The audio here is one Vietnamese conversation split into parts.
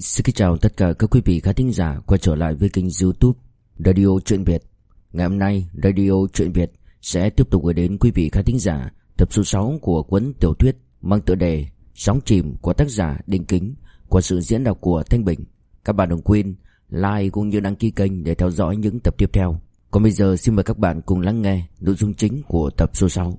Xin kính chào tất cả các quý vị khán thính giả quay trở lại với kênh youtube Radio Truyện Việt. Ngày hôm nay, Radio Truyện Việt sẽ tiếp tục gửi đến quý vị khán thính giả tập số 6 của cuốn tiểu thuyết mang tựa đề Sóng chìm của tác giả Đinh Kính qua sự diễn đọc của Thanh Bình. Các bạn đừng quên like cũng như đăng ký kênh để theo dõi những tập tiếp theo. Còn bây giờ xin mời các bạn cùng lắng nghe nội dung chính của tập số 6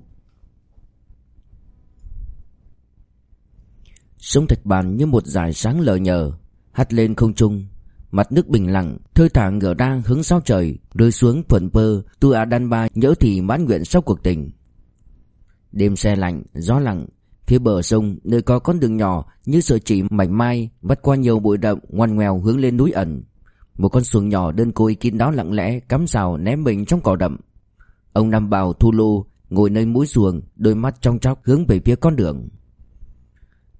Sông thạch bàn như một dải sáng lờ nhờ hắt lên không trung. Mặt nước bình lặng thơi thả ngửa ra hướng sao trời, rơi xuống thuận pơ tu a đan ba nhớ thì mãn nguyện sau cuộc tình. Đêm xe lạnh, gió lặng, phía bờ sông nơi có con đường nhỏ như sợi chỉ mảnh mai vắt qua nhiều bụi rậm ngoằn ngoèo hướng lên núi ẩn. Một con xuồng nhỏ đơn côi kín đáo lặng lẽ cắm rào ném mình trong cỏ đậm. Ông nam bào, thu lô ngồi nơi mũi xuồng, đôi mắt trong chóc hướng về phía con đường.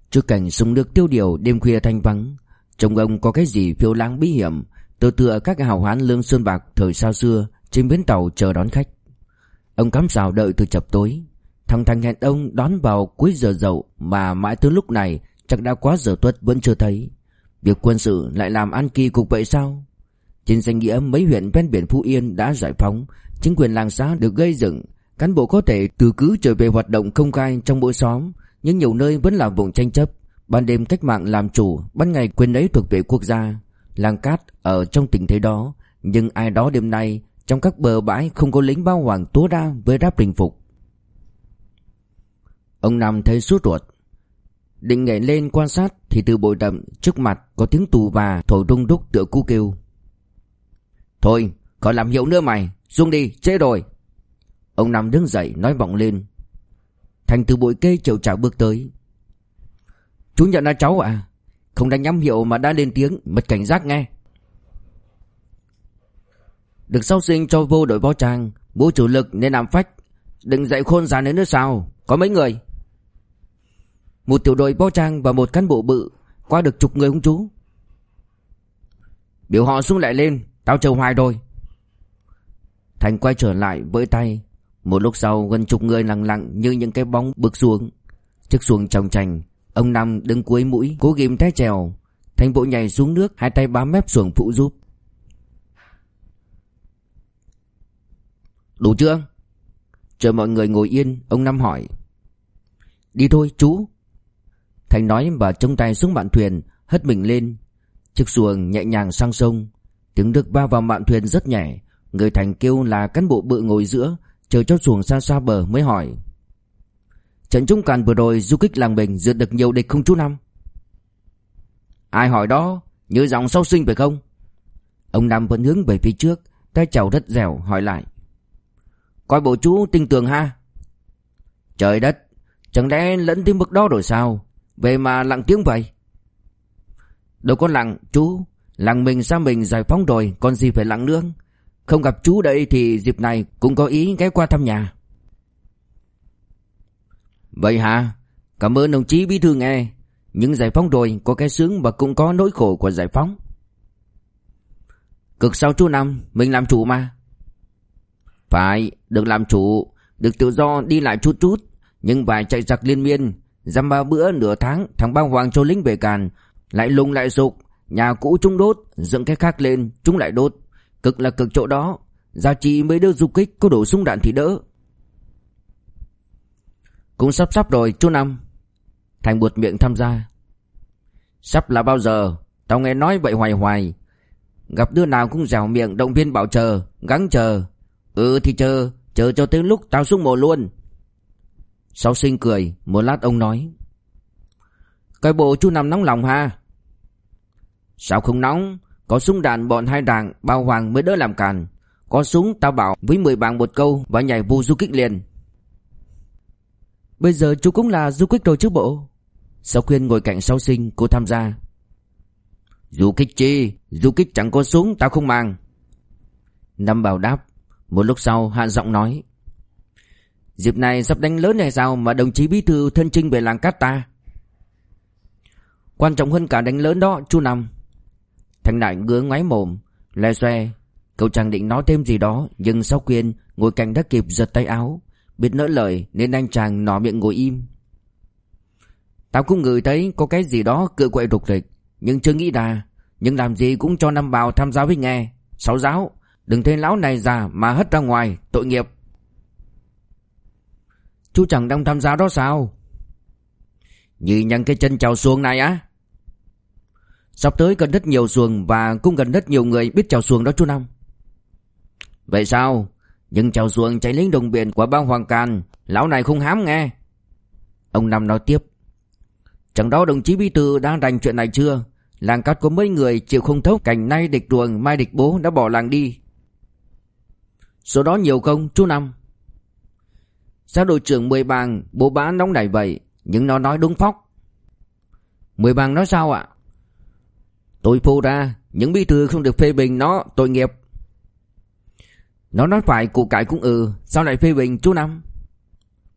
Trước cảnh sông nước tiêu điều đêm khuya thanh vắng Trông ông có cái gì phiêu lãng bí hiểm? Tựa tựa các hào hoán lương sơn bạc thời xa xưa, Trên bến tàu chờ đón khách. Ông cắm rào đợi từ chập tối. Thằng thành hẹn ông đón vào cuối giờ dậu Mà mãi tới lúc này Chắc đã quá giờ tuất vẫn chưa thấy. Việc quân sự lại làm ăn kỳ cục vậy sao? Trên danh nghĩa mấy huyện ven biển Phú Yên đã giải phóng, Chính quyền làng xã được gây dựng, Cán bộ có thể từ cứ trở về hoạt động công khai trong mỗi xóm, Nhưng nhiều nơi vẫn là vùng tranh chấp. Ban đêm cách mạng làm chủ, Ban ngày quyền ấy thuộc về quốc gia. Làng cát ở trong tình thế đó, Nhưng ai đó đêm nay, Trong các bờ bãi không có lính bao hoàng túa ra Với đáp bình phục. Ông Nam thấy sốt ruột. Định nhảy lên quan sát Thì từ bụi đậm trước mặt Có tiếng tù và thổi rung đúc tựa cú kêu. Thôi, còn làm hiệu nữa mày, Xuống đi chế rồi. Ông Nam đứng dậy, nói vọng lên. Thành từ bụi cây chậu chảo bước tới. Chú nhận ra cháu à Không đánh nhắm hiệu mà đã lên tiếng mật cảnh giác nghe. Được sau sinh cho vô đội võ trang, Bố chủ lực nên làm phách. Đừng dạy khôn già nữa nữa sao? Có mấy người? Một tiểu đội võ trang và một cán bộ bự Qua được chục người không chú. Biểu họ xuống lại lên, Tao chờ hoài rồi. Thành quay trở lại với tay. Một lúc sau, gần chục người lặng lặng Như những cái bóng bước xuống. Chiếc xuồng trong trành Ông Năm đứng cuối mũi, cố ghim té trèo. Thành bộ nhảy xuống nước, Hai tay bám mép xuồng phụ giúp. Đủ chưa? Chờ mọi người ngồi yên, Ông Năm hỏi. Đi thôi, chú. Thành nói và trông tay xuống mạn thuyền, Hất mình lên. Chiếc xuồng nhẹ nhàng sang sông. Tiếng nước va vào mạn thuyền rất nhẹ. Người Thành kêu là cán bộ bự ngồi giữa, Chờ cho xuồng xa xa bờ mới hỏi. Trận trung càn vừa rồi du kích làng mình dượt được nhiều địch không chú Năm Ai hỏi đó, Như dòng sau sinh phải không? Ông Năm vẫn hướng về phía trước, Tay chào đất dẻo, hỏi lại. Coi bộ chú tinh tường ha? Trời đất, Chẳng lẽ lẫn tới mức đó rồi sao? Về mà lặng tiếng vậy? Đâu có lặng, chú. Làng mình sao mình giải phóng rồi, Còn gì phải lặng nữa? Không gặp chú đây thì dịp này Cũng có ý ghé qua thăm nhà. Vậy hả? Cảm ơn đồng chí bí thư nghe. Những giải phóng rồi có cái sướng và cũng có nỗi khổ của giải phóng. Cực sau chú Năm, mình làm chủ mà. Phải, được làm chủ, được tự do đi lại chút chút, nhưng vài chạy giặc liên miên, dăm ba bữa nửa tháng thằng ba hoàng cho lính về càn, lại lùng lại sục, nhà cũ chúng đốt, dựng cái khác lên, chúng lại đốt. Cực là cực chỗ đó, giá trị mấy đứa du kích có đổ súng đạn thì đỡ. Cũng sắp sắp rồi, chú Năm. Thành buột miệng tham gia Sắp là bao giờ, Tao nghe nói vậy hoài hoài. Gặp đứa nào cũng dẻo miệng, động viên bảo chờ, Gắng chờ. Ừ thì chờ Chờ cho tới lúc tao xuống mồ luôn. Sáu sinh cười, Một lát ông nói. Coi bộ chú Năm nóng lòng ha. Sao không nóng? Có súng đạn bọn hai đảng, Bao hoàng mới đỡ làm càn. Có súng tao bảo với 10 bảng một câu Và nhảy vu du kích liền. Bây giờ chú cũng là du kích rồi chứ bộ. Sau khuyên ngồi cạnh sau sinh cô tham gia? Du kích chi? Du kích chẳng có súng tao không mang Năm bảo đáp. Một lúc sau hạ giọng nói. Dịp này sắp đánh lớn này sao Mà đồng chí bí thư thân trinh về làng cát ta? Quan trọng hơn cả đánh lớn đó chú Năm Thành đại ngứa ngoái mồm Lè xoe. Cậu chàng định nói thêm gì đó Nhưng sau khuyên ngồi cạnh đã kịp giật tay áo Biết nỡ lời nên anh chàng nỏ miệng ngồi im. Tao cũng ngửi thấy có cái gì đó cự quậy rục rịch, Nhưng chưa nghĩ ra. Nhưng làm gì cũng cho năm bào tham gia với nghe. Sáu giáo, Đừng thấy lão này già mà hất ra ngoài, Tội nghiệp. Chú chẳng đang tham gia đó sao? Như nhăn cái chân trào xuồng này á. Sắp tới cần rất nhiều xuồng Và cũng cần rất nhiều người biết trào xuồng đó chú Năm. Vậy sao? Nhưng chào xuồng chạy lính đồng biển của bang Hoàng Càn, Lão này không hám nghe. Ông Năm nói tiếp, Chẳng đó đồng chí Bí Thư đã đành chuyện này chưa? Làng cát có mấy người chịu không thấu cảnh nay địch ruồng mai địch bố đã bỏ làng đi. Số đó nhiều không, chú Năm? Sao đội trưởng mười Bàng, bố bá nóng nảy vậy? Nhưng nó nói đúng phóc. Mười Bàng nói sao ạ? Tôi phô ra, Những bí thư không được phê bình nó, tội nghiệp. Nó nói phải cụ cải cũng ừ Sao lại phê bình chú Năm?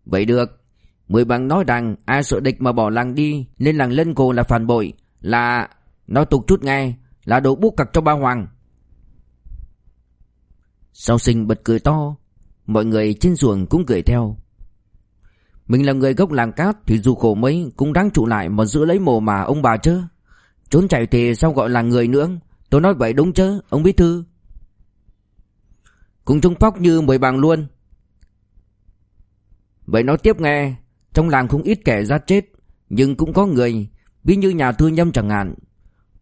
Vậy được. Mười bằng nói rằng ai sợ địch mà bỏ làng đi Nên làng lên cổ là phản bội, Là, Nói tục chút nghe, Là đồ bút cặc cho ba hoàng. Sau sinh bật cười to, Mọi người trên ruộng cũng cười theo. Mình là người gốc làng cát Thì dù khổ mấy cũng đáng trụ lại Mà giữ lấy mồ mà ông bà chứ Trốn chạy thì sao gọi là người nữa? Tôi nói vậy đúng chứ ông bí thư. Cũng trung phóc như mười bằng luôn. Vậy nói tiếp nghe, Trong làng không ít kẻ ra chết, Nhưng cũng có người, Ví như nhà thương nhâm chẳng hạn.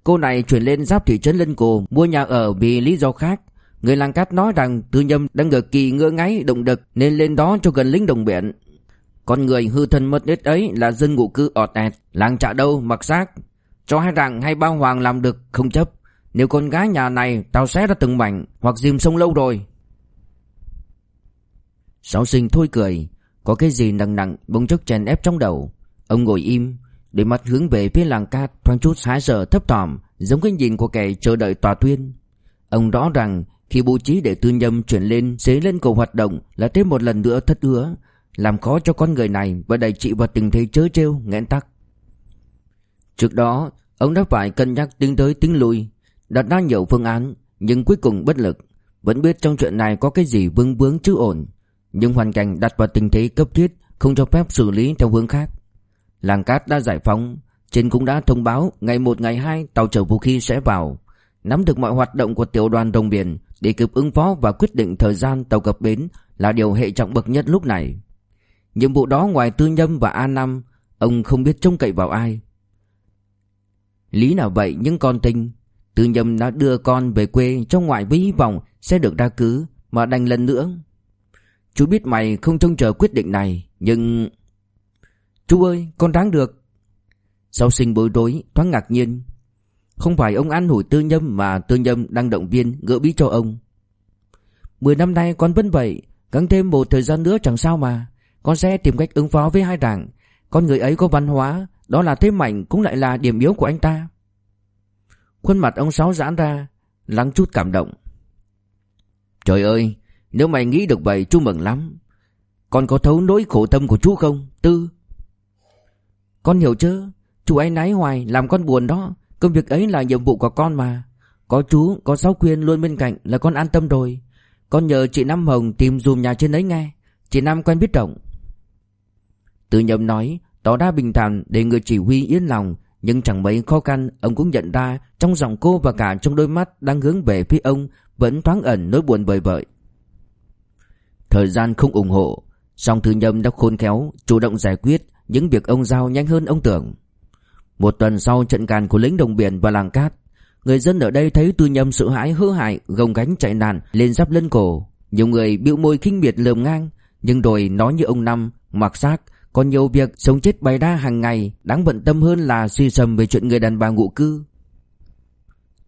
Cô này chuyển lên giáp thị trấn Lân Cồ, Mua nhà ở vì lý do khác. Người làng cát nói rằng tư nhâm đang ở kỳ ngựa ngáy động đực, Nên lên đó cho gần lính đồng biển. Con người hư thân mất nết ấy là dân ngụ cư ọt ẹt, Làng trả đâu mặc xác. Cho hai rằng hay bao hoàng làm được không chấp. Nếu con gái nhà này, tao xé ra từng mảnh, Hoặc dìm sông lâu rồi. Sáu sinh thôi cười, Có cái gì nặng nặng bỗng chốc chèn ép trong đầu. Ông ngồi im Để mắt hướng về phía làng cát Thoáng chút hái sợ thấp thỏm, Giống cái nhìn của kẻ chờ đợi tòa tuyên. Ông rõ rằng khi bố trí để tư nhâm chuyển lên xế lên cầu hoạt động là thêm một lần nữa thất hứa, làm khó cho con người này và đẩy chị vào tình thế chớ trêu nghẽn tắc. Trước đó, ông đã phải cân nhắc tính tới tính lui, đặt ra nhiều phương án, nhưng cuối cùng bất lực. Vẫn biết trong chuyện này có cái gì vương vướng chứ ổn nhưng hoàn cảnh đặt vào tình thế cấp thiết không cho phép xử lý theo hướng khác làng cát đã giải phóng trên cũng đã thông báo ngày một ngày hai tàu chở vũ khí sẽ vào nắm được mọi hoạt động của tiểu đoàn đồng biển để kịp ứng phó và quyết định thời gian tàu cập bến là điều hệ trọng bậc nhất lúc này. Nhiệm vụ đó ngoài Tư Nhâm và a năm ông không biết trông cậy vào ai. Lý nào vậy nhưng con tinh, Tư Nhâm đã đưa con về quê trong ngoại với hy vọng sẽ được ra cứ mà đành lần nữa. Chú biết mày không trông chờ quyết định này, nhưng... Chú ơi, con đáng được. Sau sinh bối rối, thoáng ngạc nhiên, không phải ông ăn hủi tư nhâm mà tư nhâm đang động viên gỡ bí cho ông. Mười năm nay con vẫn vậy, Gắn thêm một thời gian nữa chẳng sao mà. Con sẽ tìm cách ứng phó với hai đảng. Con người ấy có văn hóa, đó là thế mạnh cũng lại là điểm yếu của anh ta. Khuôn mặt ông Sáu giãn ra, lắng chút cảm động. Trời ơi, nếu mày nghĩ được vậy chú mừng lắm. Con có thấu nỗi khổ tâm của chú không, Tư? Con hiểu chứ, chú ấy nái hoài làm con buồn đó. Công việc ấy là nhiệm vụ của con mà Có chú, có Sáu khuyên luôn bên cạnh là con an tâm rồi Con nhờ chị Năm Hồng tìm dùm nhà trên ấy nghe Chị Năm quen biết rộng Từ nhầm nói Tỏ ra bình thản để người chỉ huy yên lòng Nhưng chẳng mấy khó khăn Ông cũng nhận ra Trong giọng cô và cả trong đôi mắt Đang hướng về phía ông Vẫn thoáng ẩn nỗi buồn bời bợi. Thời gian không ủng hộ Song thư nhâm đã khôn khéo Chủ động giải quyết Những việc ông giao nhanh hơn ông tưởng một tuần sau trận càn của lính đồng biển và làng cát, người dân ở đây thấy tư nhâm sợ hãi hư hại gồng gánh chạy nạn lên giáp lưng cổ. Nhiều người bĩu môi khinh miệt lườm ngang, nhưng rồi nói như ông Năm, mặc xác, còn nhiều việc sống chết bày ra hàng ngày đáng bận tâm hơn là suy sầm về chuyện người đàn bà ngụ cư.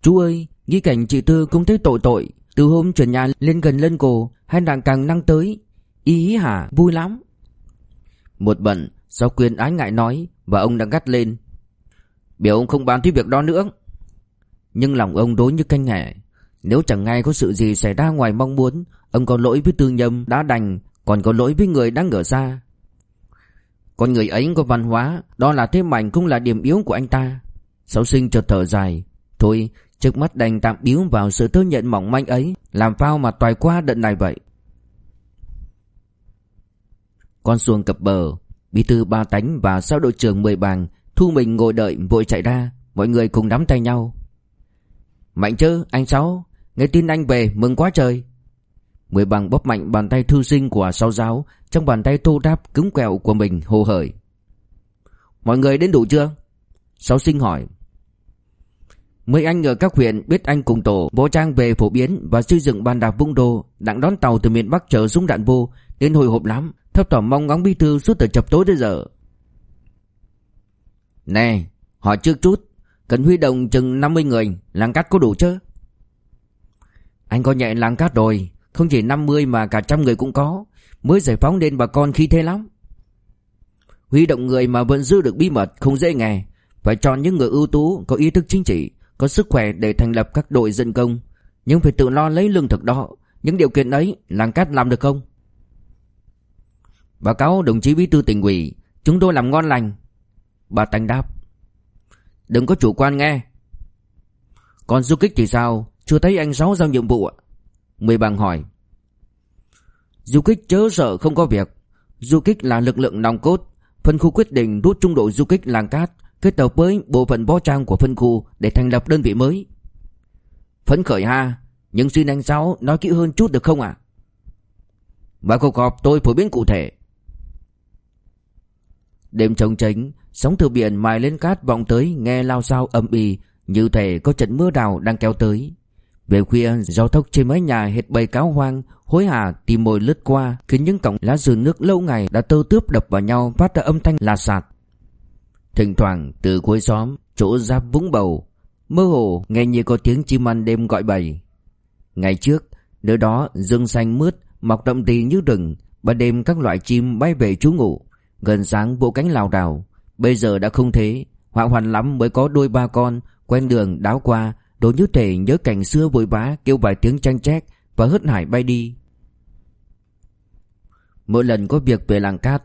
Chú ơi, nghĩ cảnh chị Tư cũng thấy tội tội, từ hôm chuyển nhà lên gần lân cổ, hai nàng càng năng tới. Ý hả, vui lắm. Một bận, sau quyền ái ngại nói, và ông đã gắt lên. Biểu ông không bàn tới việc đó nữa Nhưng lòng ông đối như canh hẻ Nếu chẳng ngay có sự gì xảy ra ngoài mong muốn Ông có lỗi với tư nhâm đã đành Còn có lỗi với người đang ở xa Con người ấy có văn hóa Đó là thế mạnh cũng là điểm yếu của anh ta Sáu sinh chợt thở dài Thôi trước mắt đành tạm biếu vào sự thơ nhận mỏng manh ấy. Làm phao mà toài qua đợt này vậy? Con xuồng cập bờ, Bí thư ba tánh và sao đội trưởng mười bàng Thu mình ngồi đợi vội chạy ra. Mọi người cùng nắm tay nhau. Mạnh chứ anh Sáu, Nghe tin anh về, mừng quá trời. Mười bằng bóp mạnh bàn tay thư sinh của sáu giáo, Trong bàn tay thô đáp cứng quẹo của mình hồ hởi Mọi người đến đủ chưa? Sáu sinh hỏi. Mấy anh ở các huyện biết anh cùng tổ võ trang về phổ biến và xây dựng bàn đạp vung đô, đặng đón tàu từ miền Bắc chở súng đạn vô, đến hồi hộp lắm, thấp thỏm mong ngóng bí thư suốt từ chập tối đến giờ. Nè, hỏi trước chút, cần huy động chừng 50 người, làng cát có đủ chứ? Anh có nhẹ làng cát rồi, không chỉ 50 mà cả trăm người cũng có, mới giải phóng nên bà con khi thế lắm. Huy động người mà vẫn giữ được bí mật không dễ nghe, phải chọn những người ưu tú, có ý thức chính trị có sức khỏe để thành lập các đội dân công, nhưng phải tự lo lấy lương thực đó. Những điều kiện ấy làng cát làm được không? Báo cáo đồng chí bí thư tỉnh ủy, chúng tôi làm ngon lành. Bà Tanh đáp. Đừng có chủ quan nghe. Còn du kích thì sao? Chưa thấy anh Sáu giao nhiệm vụ ạ. Mười bằng hỏi. Du kích chớ sợ không có việc. Du kích là lực lượng nòng cốt. Phân khu quyết định rút trung đội du kích làng cát kết hợp với bộ phận võ trang của phân khu để thành lập đơn vị mới. Phấn khởi ha, nhưng xin anh Sáu nói kỹ hơn chút được không ạ? À? Và cuộc họp tôi phổ biến cụ thể. Đêm trống tránh, sóng từ biển mài lên cát vọng tới nghe lao sao âm ỉ như thể có trận mưa đào đang kéo tới. Về khuya, giao thốc trên mái nhà hệt bầy cáo hoang, hối hả tìm mồi lướt qua, khiến những cọng lá dừa nước lâu ngày đã tơ tướp đập vào nhau phát ra âm thanh là sạt. Thỉnh thoảng, từ cuối xóm, Chỗ giáp vũng bầu, Mơ hồ nghe như có tiếng chim ăn đêm gọi bầy. Ngày trước, Nơi đó rừng xanh mướt, Mọc đậm tì như rừng, Ban đêm các loại chim bay về trú ngủ Gần sáng vỗ cánh lào đảo. Bây giờ đã không thế, Họa hoàn lắm mới có đôi ba con, Quen đường đáo qua, đố như thể nhớ cảnh xưa vội vã, Kêu vài tiếng tranh chét Và hớt hải bay đi. Mỗi lần có việc về làng cát,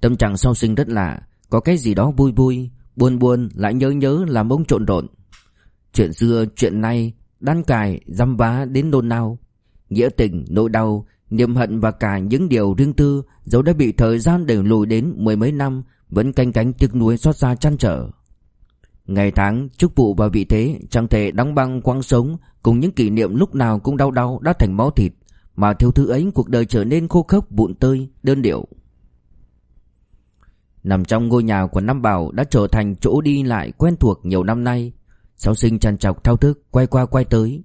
Tâm trạng sau sinh rất lạ có cái gì đó vui vui Buồn buồn lại nhớ nhớ làm ông trộn rộn. Chuyện xưa chuyện nay Đan cài dăm vá đến nôn nao. Nghĩa tình nỗi đau Niềm hận và cả những điều riêng tư Dẫu đã bị thời gian đẩy lùi đến mười mấy năm Vẫn canh cánh tiếc nuối xót xa chăn trở. Ngày tháng, chức vụ và vị thế Chẳng thể đóng băng quang sống Cùng những kỷ niệm lúc nào cũng đau đau Đã thành máu thịt Mà thiếu thứ ấy cuộc đời trở nên khô khốc vụn tơi Đơn điệu. Nằm trong ngôi nhà của Nam Bảo đã trở thành chỗ đi lại quen thuộc nhiều năm nay. Sáu sinh chăn chọc thao thức quay qua quay tới.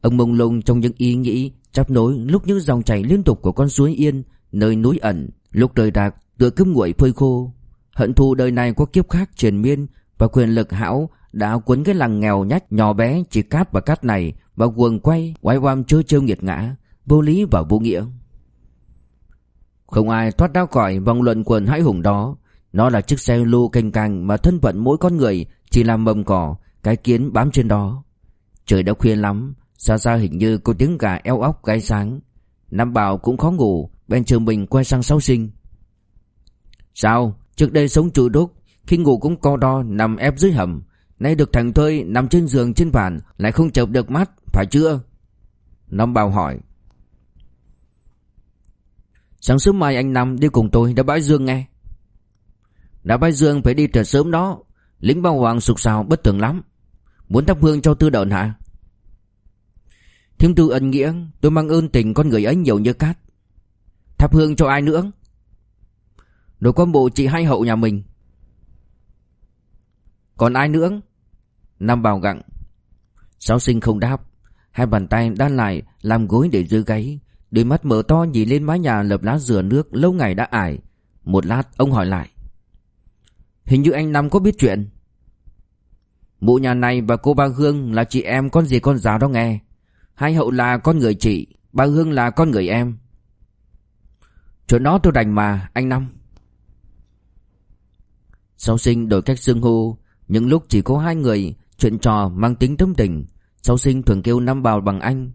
Ông mông lung trong những ý nghĩ chắp nối lúc những dòng chảy liên tục của con suối yên nơi núi ẩn, lúc đời đạc tựa cướp nguội phơi khô. Hận thù đời này có kiếp khác triền miên và quyền lực hão đã cuốn cái làng nghèo nhách nhỏ bé chỉ cát và cát này vào quần quay quay oam trơ trêu nghiệt ngã, vô lý và vô nghĩa. Không ai thoát ra khỏi vòng luận quần hãi hùng đó nó là chiếc xe lô canh cành mà thân phận mỗi con người chỉ làm mầm cỏ, cái kiến bám trên đó. Trời đã khuya lắm, xa xa hình như có tiếng gà eo óc gáy sáng. Nam Bảo cũng khó ngủ, bên trường mình quay sang sáu sinh. Sao, trước đây sống trụ đúc, khi ngủ cũng co đo nằm ép dưới hầm. Nay được thằng thơi nằm trên giường trên bàn lại không chợp được mắt, phải chưa? Nam Bảo hỏi. Sáng sớm mai anh Năm đi cùng tôi đã bãi dương nghe. Đã Bái Dương phải đi từ sớm đó. Lính bao hoàng sục sào bất thường lắm. Muốn thắp hương cho tư đợn hả? Thiêm tư ân nghĩa, Tôi mang ơn tình con người ấy nhiều như cát. Thắp hương cho ai nữa? Đồ quan bộ chị hai hậu nhà mình. Còn ai nữa? Nam bào gặng. Sáu sinh không đáp. Hai bàn tay đan lại Làm gối để giữ gáy. Đôi mắt mở to nhìn lên mái nhà lợp lá dừa nước Lâu ngày đã ải. Một lát, ông hỏi lại. Hình như anh Năm có biết chuyện. Mụ nhà này và cô ba Hương là chị em con gì con giáo đó nghe. Hai hậu là con người chị, Ba Hương là con người em. Chuyện đó tôi đành mà, anh Năm. Sau sinh đổi cách xưng hô, Những lúc chỉ có hai người, Chuyện trò mang tính tâm tình, Sau sinh thường kêu Năm Bảo bằng anh.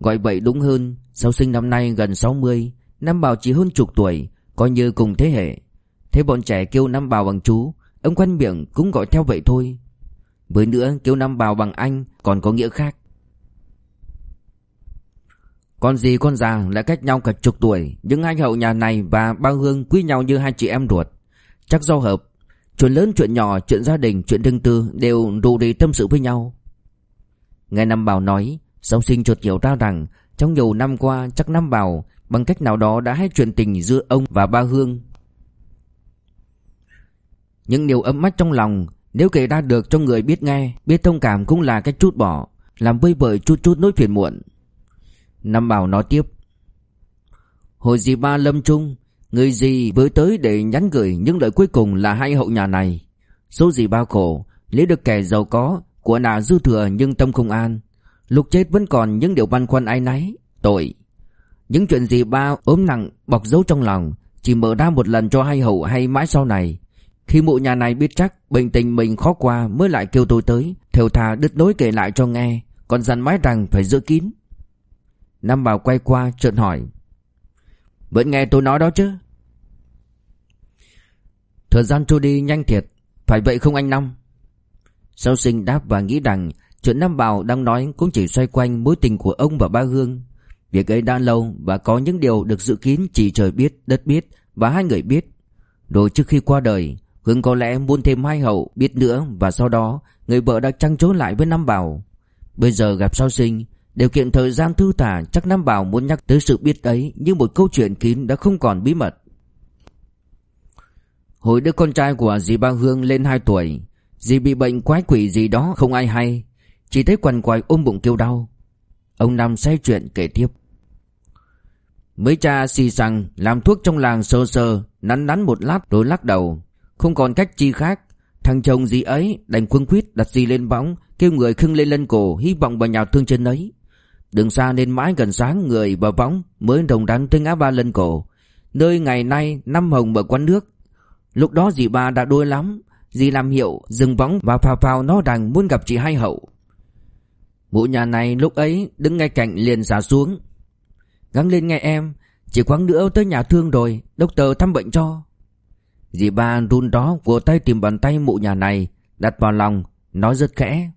Gọi vậy đúng hơn, Sau sinh năm nay gần 60 Năm Bảo chỉ hơn chục tuổi, Coi như cùng thế hệ. Thế bọn trẻ kêu Nam Bào bằng chú, Ông quanh miệng cũng gọi theo vậy thôi. Với nữa kêu Nam Bào bằng anh Còn có nghĩa khác. Con gì con già lại cách nhau cả chục tuổi Nhưng hai hậu nhà này và ba Hương quý nhau như hai chị em ruột. Chắc do hợp, Chuyện lớn chuyện nhỏ, Chuyện gia đình, chuyện riêng tư Đều đủ để tâm sự với nhau. Nghe Nam Bảo nói Song sinh chuột hiểu ra rằng, Trong nhiều năm qua chắc Nam Bảo Bằng cách nào đó đã hay chuyện tình giữa ông và ba Hương. Những điều ấm mắt trong lòng, Nếu kể ra được cho người biết nghe, Biết thông cảm cũng là cách chút bỏ, Làm vơi vợi chút chút nỗi phiền muộn. Nam Bảo nói tiếp Hồi dì ba lâm trung, Người gì với tới để nhắn gửi những lời cuối cùng là hai hậu nhà này? Số gì bao khổ, Lấy được kẻ giàu có Của nà dư thừa nhưng tâm không an Lúc chết vẫn còn những điều băn khoăn ai nấy, Tội. Những chuyện gì ba ốm nặng, bọc giấu trong lòng, Chỉ mở ra một lần cho hai hậu hay mãi sau này khi mụ nhà này biết chắc Bệnh tình mình khó qua mới lại kêu tôi tới Thều thà đứt nối kể lại cho nghe Còn dặn mãi rằng phải giữ kín. Nam Bảo quay qua trợn hỏi Vẫn nghe tôi nói đó chứ? Thời gian trôi đi nhanh thiệt Phải vậy không anh Năm Sau sinh đáp và nghĩ rằng Chuyện Nam Bảo đang nói cũng chỉ xoay quanh mối tình của ông và ba Hương. Việc ấy đã lâu và có những điều được dự kiến chỉ trời biết, đất biết và hai người biết. Rồi trước khi qua đời Hương có lẽ muốn thêm hai hậu, biết nữa, Và sau đó, người vợ đã trăng trối lại với Nam Bảo. Bây giờ gặp sau sinh, Điều kiện thời gian thư thả chắc Nam Bảo muốn nhắc tới sự biết ấy Như một câu chuyện kín đã không còn bí mật. Hồi đứa con trai của dì Ba Hương lên 2 tuổi, Dì bị bệnh quái quỷ gì đó không ai hay, Chỉ thấy quằn quại ôm bụng kêu đau. Ông nam say chuyện kể tiếp. Mấy cha xì xăng làm thuốc trong làng sơ sơ, Nắn nắn một lát rồi lắc đầu. Không còn cách chi khác. Thằng chồng gì ấy đành quân quyết đặt gì lên võng, Kêu người khưng lên lân cổ, Hy vọng vào nhà thương chân ấy. Đường xa nên mãi gần sáng, người vào võng Mới đồng đắn tới ngã ba lân cổ. Nơi ngày nay, năm hồng mở quán nước. Lúc đó dì ba đã đuôi lắm. Dì làm hiệu, dừng võng và phào phào nó đằng muốn gặp chị hai hậu. Mụ nhà này lúc ấy đứng ngay cạnh liền xả xuống. Gắng lên nghe em, Chỉ quãng nữa tới nhà thương rồi đốc tờ thăm bệnh cho. Dì ba run đó vừa tay tìm bàn tay mụ nhà này Đặt vào lòng Nói rất khẽ.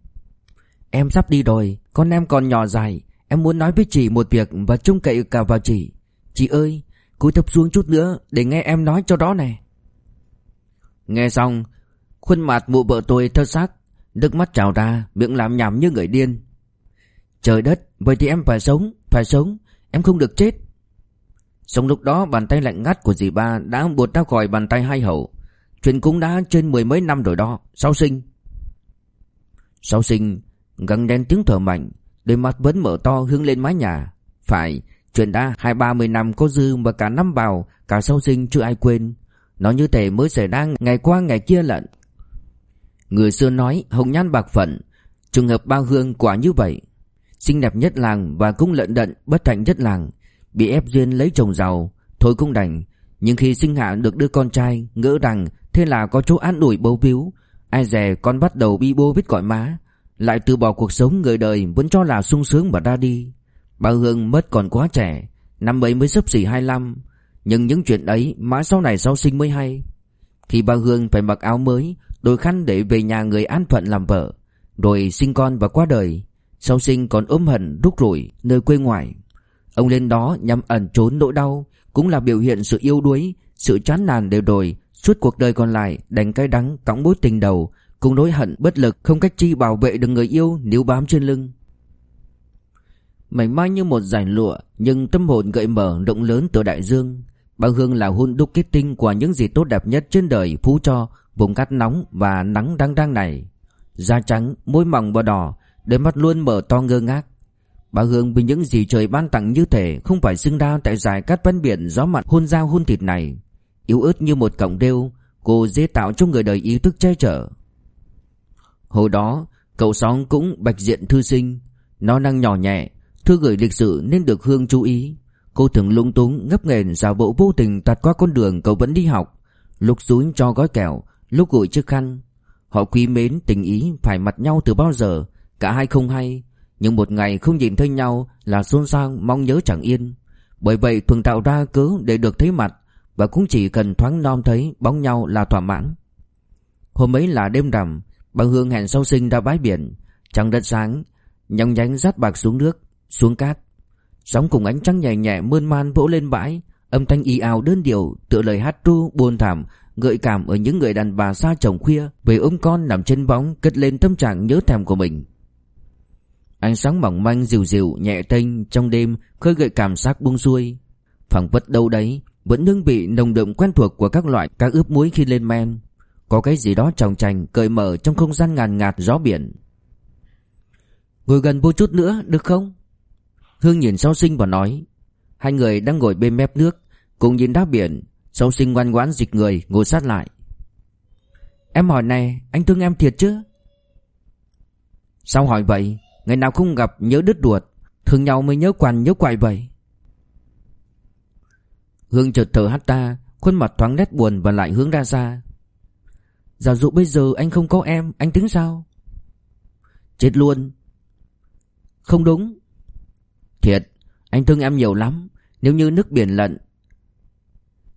Em sắp đi rồi Con em còn nhỏ dài Em muốn nói với chị một việc Và trông cậy cả vào chị. Chị ơi Cúi thấp xuống chút nữa Để nghe em nói cho đó này Nghe xong Khuôn mặt mụ vợ tôi thơ xác, Nước mắt trào ra Miệng làm nhảm như người điên. Trời đất Vậy thì em phải sống Phải sống Em không được chết. Xong lúc đó, bàn tay lạnh ngắt của dì ba Đã buột ra khỏi bàn tay hai hậu Chuyện cũng đã trên mười mấy năm rồi đó. Sau sinh? Sau sinh? Gắng đen tiếng thở mạnh, Đôi mắt vẫn mở to hướng lên mái nhà. Phải, Chuyện đã hai, ba mươi năm có dư mà cả năm bào Cả sau sinh chưa ai quên. Nó như thể mới xảy ra ngày qua ngày kia lận. Người xưa nói, hồng nhan bạc phận. Trường hợp bao hương quả như vậy. Xinh đẹp nhất làng và cũng lận đận, bất hạnh nhất làng. Bị ép duyên lấy chồng giàu. Thôi cũng đành, Nhưng khi sinh hạ được đứa con trai, Ngỡ rằng thế là có chỗ an ủi bấu víu. Ai dè con bắt đầu bi bô biết gọi má, Lại từ bỏ cuộc sống người đời Vẫn cho là sung sướng mà ra đi. Bà Hương mất còn quá trẻ, Năm ấy mới sắp xỉ 25 Nhưng những chuyện ấy mãi sau này sau sinh mới hay. Khi bà Hương phải mặc áo mới, đôi khăn để về nhà người an phận làm vợ, Rồi sinh con và qua đời. Sau sinh còn ốm hận, rút rủi nơi quê ngoại. Ông lên đó nhằm ẩn trốn nỗi đau Cũng là biểu hiện sự yêu đuối Sự chán nản đều đổi. Suốt cuộc đời còn lại đành cái đắng cõng bối tình đầu Cùng nỗi hận bất lực Không cách chi bảo vệ được người yêu nếu bám trên lưng. Mảnh mai như một dải lụa Nhưng tâm hồn gợi mở rộng lớn từ đại dương. Bao Hương là hôn đúc kết tinh Của những gì tốt đẹp nhất trên đời phú cho Vùng cát nóng và nắng đang đang này. Da trắng, môi mỏng và đỏ Đôi mắt luôn mở to ngơ ngác. Bà Hương vì những gì trời ban tặng như thể Không phải xưng đau tại dài cát văn biển Gió mặn hôn dao hôn thịt này. Yếu ớt như một cọng đêu, Cô dễ tạo cho người đời ý thức che chở. Hồi đó Cậu xóm cũng bạch diện thư sinh. Nó năng nhỏ nhẹ Thư gửi lịch sự nên được Hương chú ý. Cô thường lung túng ngấp nghền, giả bộ vô tình tạt qua con đường cậu vẫn đi học. Lúc xuống cho gói kẹo Lúc gửi chiếc khăn. Họ quý mến tình ý phải mặt nhau từ bao giờ Cả hai không hay. Nhưng một ngày không nhìn thấy nhau Là xôn xao, mong nhớ chẳng yên. Bởi vậy thường tạo ra cớ để được thấy mặt Và cũng chỉ cần thoáng non thấy, Bóng nhau là thỏa mãn. Hôm ấy là đêm rằm, Bà Hương hẹn sau sinh ra bãi biển. Trăng đất sáng Nhong nhánh rát bạc xuống nước, Xuống cát. Sóng cùng ánh trăng nhẹ nhẹ mơn man vỗ lên bãi, Âm thanh y ào đơn điệu Tựa lời hát ru buồn thảm, Gợi cảm ở những người đàn bà xa chồng khuya Về ôm con nằm trên bóng, Cất lên tâm trạng nhớ thèm của mình. Ánh sáng mỏng manh dịu dịu, nhẹ tênh Trong đêm, khơi gợi cảm giác buông xuôi. Phẳng vất đâu đấy, Vẫn hương vị nồng đậm quen thuộc của các loại cá ướp muối khi lên men. Có cái gì đó trong trành, cởi mở trong không gian ngàn ngạt gió biển. Ngồi gần vô chút nữa, được không? Hương nhìn sau sinh và nói. Hai người đang ngồi bên mép nước, Cùng nhìn đá biển. Sau sinh ngoan ngoãn dịch người, ngồi sát lại. Em hỏi này, Anh thương em thiệt chứ? Sao hỏi vậy? Ngày nào không gặp nhớ đứt ruột, thường nhau mới nhớ quằn nhớ quại vậy. Hương chợt thở hắt ta Khuôn mặt thoáng nét buồn và lại hướng ra xa. Giả dụ bây giờ anh không có em, Anh tính sao? Chết luôn. Không đúng. Thiệt, Anh thương em nhiều lắm, Nếu như nước biển lận.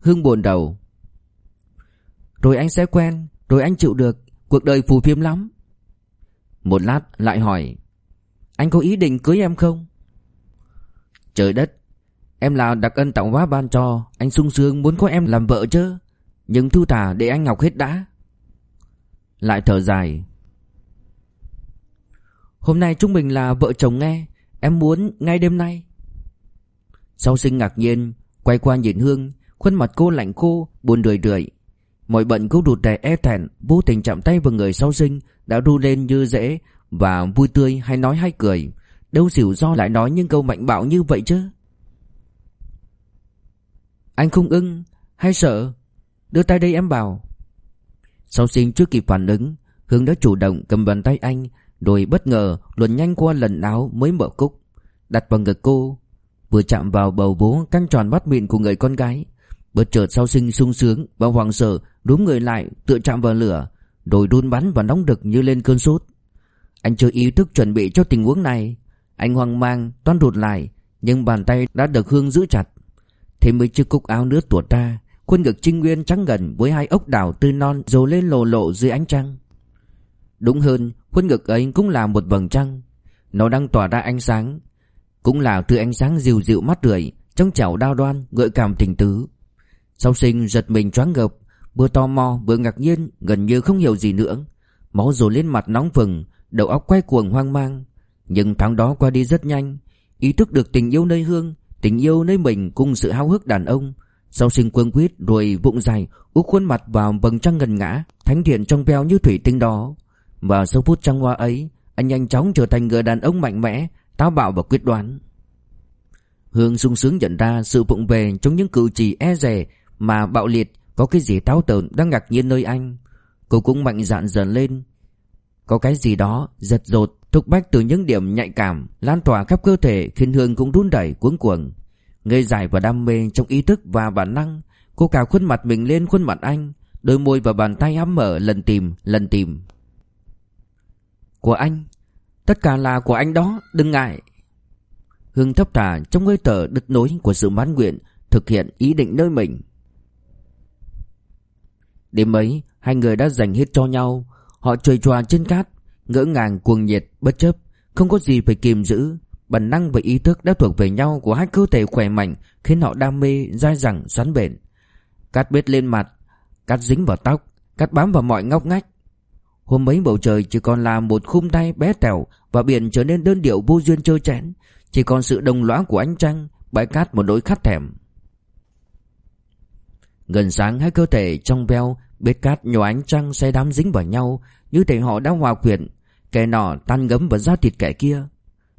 Hương buồn đầu. Rồi anh sẽ quen, Rồi anh chịu được, Cuộc đời phù phiếm lắm. Một lát lại hỏi. Anh có ý định cưới em không? Trời đất, Em là đặc ân tạo hóa ban cho. Anh sung sướng muốn có em làm vợ chứ. Nhưng thu thả để anh học hết đã. Lại thở dài. Hôm nay chúng mình là vợ chồng nghe. Em muốn ngay đêm nay. Sau sinh ngạc nhiên, Quay qua nhìn Hương, Khuôn mặt cô lạnh khô, Buồn rười rượi. Mọi bận cô đụt đè e thẹn, Vô tình chạm tay vào người sau sinh Đã ru lên như dễ và vui tươi hay nói hay cười, Đâu xỉu do lại nói những câu mạnh bạo như vậy chứ? Anh không ưng Hay sợ? Đưa tay đây em bảo. Sau sinh chưa kịp phản ứng Hương đã chủ động cầm bàn tay anh, Rồi bất ngờ luồn nhanh qua lần áo mới mở cúc, Đặt vào ngực cô, Vừa chạm vào bầu bố căng tròn mắt mịn của người con gái. Bất chợt sau sinh sung sướng và hoàng sợ Đúng người lại tự chạm vào lửa, Rồi đun bắn và nóng đực như lên cơn sốt. Anh chưa ý thức chuẩn bị cho tình huống này. Anh hoang mang, toan rụt lại, Nhưng bàn tay đã được Hương giữ chặt. Thêm mới chiếc cúc áo nước tuột ra Khuôn ngực trinh nguyên trắng gần với hai ốc đảo tươi non dồ lên lồ lộ dưới ánh trăng. Đúng hơn, khuôn ngực ấy cũng là một vầng trăng. Nó đang tỏa ra ánh sáng. Cũng là thứ ánh sáng dịu dịu mắt rượi Trong chảo đao đoan, gợi cảm tình tứ. Sau sinh giật mình choáng ngợp Vừa tò mò vừa ngạc nhiên, Gần như không hiểu gì nữa. Máu dồn lên mặt nóng vừng Đầu óc quay cuồng hoang mang. Nhưng tháng đó qua đi rất nhanh. Ý thức được tình yêu nơi hương, Tình yêu nơi mình cùng sự háo hức đàn ông. Sau sinh quân quyết rồi vụng dài, Úp khuôn mặt vào vầng trăng ngần ngã, Thánh thiện trong veo như thủy tinh đó. Và sau phút trăng hoa ấy, Anh nhanh chóng trở thành người đàn ông mạnh mẽ, Táo bạo và quyết đoán. Hương sung sướng nhận ra sự vụng về trong những cử chỉ e rè mà bạo liệt có cái gì táo tợn đang ngạc nhiên nơi anh. Cô cũng mạnh dạn dần lên có cái gì đó, giật rột, Thúc bách từ những điểm nhạy cảm, Lan tỏa khắp cơ thể, khiến Hương cũng run đẩy cuống cuồng. Ngây dài và đam mê trong ý thức và bản năng, Cô cào khuôn mặt mình lên khuôn mặt anh, Đôi môi và bàn tay hắm mở lần tìm lần tìm. Của anh, Tất cả là của anh đó, Đừng ngại. Hương thấp thả trong hơi thở đứt nối của sự mãn nguyện, Thực hiện ý định nơi mình. Đêm ấy, Hai người đã dành hết cho nhau Họ chơi trò trên cát, Ngỡ ngàng cuồng nhiệt, bất chấp, Không có gì phải kìm giữ. Bản năng và ý thức đã thuộc về nhau Của hai cơ thể khỏe mạnh, Khiến họ đam mê, dai dẳng, xoắn bền. Cát bết lên mặt, Cát dính vào tóc, Cát bám vào mọi ngóc ngách. Hôm ấy bầu trời chỉ còn là một khung tay bé tèo Và biển trở nên đơn điệu vô duyên trơ chẽn Chỉ còn sự đồng lõa của ánh trăng, Bãi cát một nỗi khát thèm. Gần sáng, hai cơ thể trong veo, Bết cát nhỏ ánh trăng say đám dính vào nhau như thể họ đang hòa quyện, Kẻ nọ tan ngấm vào da thịt kẻ kia.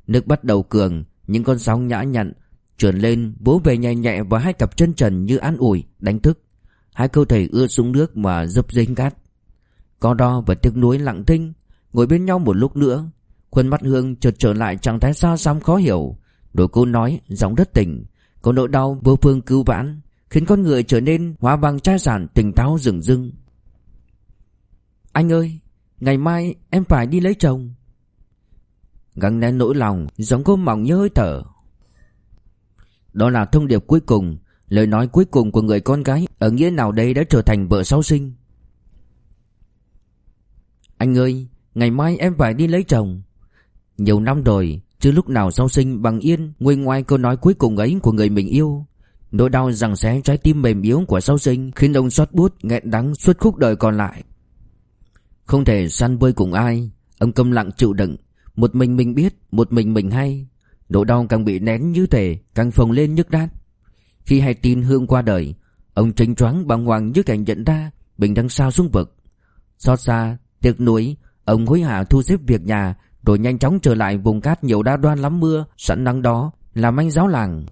Nước bắt đầu cường, Những con sóng nhã nhặn Trườn lên vỗ về nhẹ nhẹ và hai cặp chân trần như an ủi, đánh thức. Hai cơ thể ưa xuống nước mà dập dính cát Co đo và tiếc nuối lặng thinh, Ngồi bên nhau một lúc nữa, Khuôn mắt Hương chợt trở lại trạng thái xa xăm khó hiểu. Đôi cô nói, giọng đất tình, Có nỗi đau vô phương cứu vãn, Khiến con người trở nên hóa bằng trai sản tỉnh táo rừng rưng. Anh ơi! Ngày mai em phải đi lấy chồng. Gắng nén nỗi lòng, Giống cô mỏng như hơi thở. Đó là thông điệp cuối cùng, Lời nói cuối cùng của người con gái Ở nghĩa nào đây đã trở thành vợ sau sinh. Anh ơi, Ngày mai em phải đi lấy chồng. Nhiều năm rồi, Chưa lúc nào sau sinh bằng yên, Nguôi ngoai câu nói cuối cùng ấy của người mình yêu. Nỗi đau rằng xé trái tim mềm yếu của sau sinh Khiến ông xót bút, nghẹn đắng suốt khúc đời còn lại. Không thể săn bơi cùng ai. Ông câm lặng chịu đựng. Một mình mình biết Một mình mình hay. Nỗi đau càng bị nén như thể Càng phồng lên nhức đát. Khi hay tin Hương qua đời Ông trinh choáng bàng hoàng như cảnh nhận ra Bình đang sao xuống vực. Xót xa, tiếc nuối Ông hối hả thu xếp việc nhà Rồi nhanh chóng trở lại vùng cát nhiều đa đoan lắm mưa Sẵn nắng đó Làm anh giáo làng.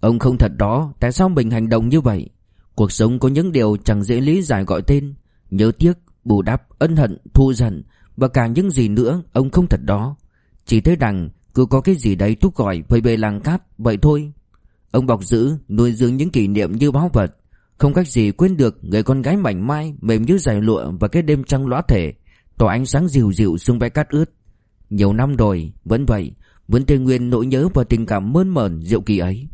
Ông không thật đó Tại sao mình hành động như vậy? Cuộc sống có những điều chẳng dễ lý giải gọi tên. Nhớ tiếc, bù đắp, ân hận, thu giận Và cả những gì nữa Ông không thật đó. Chỉ thấy rằng cứ có cái gì đấy thúc gọi với bề làng cát Vậy thôi. Ông bọc giữ, nuôi dưỡng những kỷ niệm như báu vật. Không cách gì quên được người con gái mảnh mai Mềm như dài lụa và cái đêm trăng lõa thể Tỏa ánh sáng dịu dịu xuống bãi cát ướt. Nhiều năm rồi, vẫn vậy Vẫn tê nguyên nỗi nhớ và tình cảm mơn mởn diệu kỳ ấy.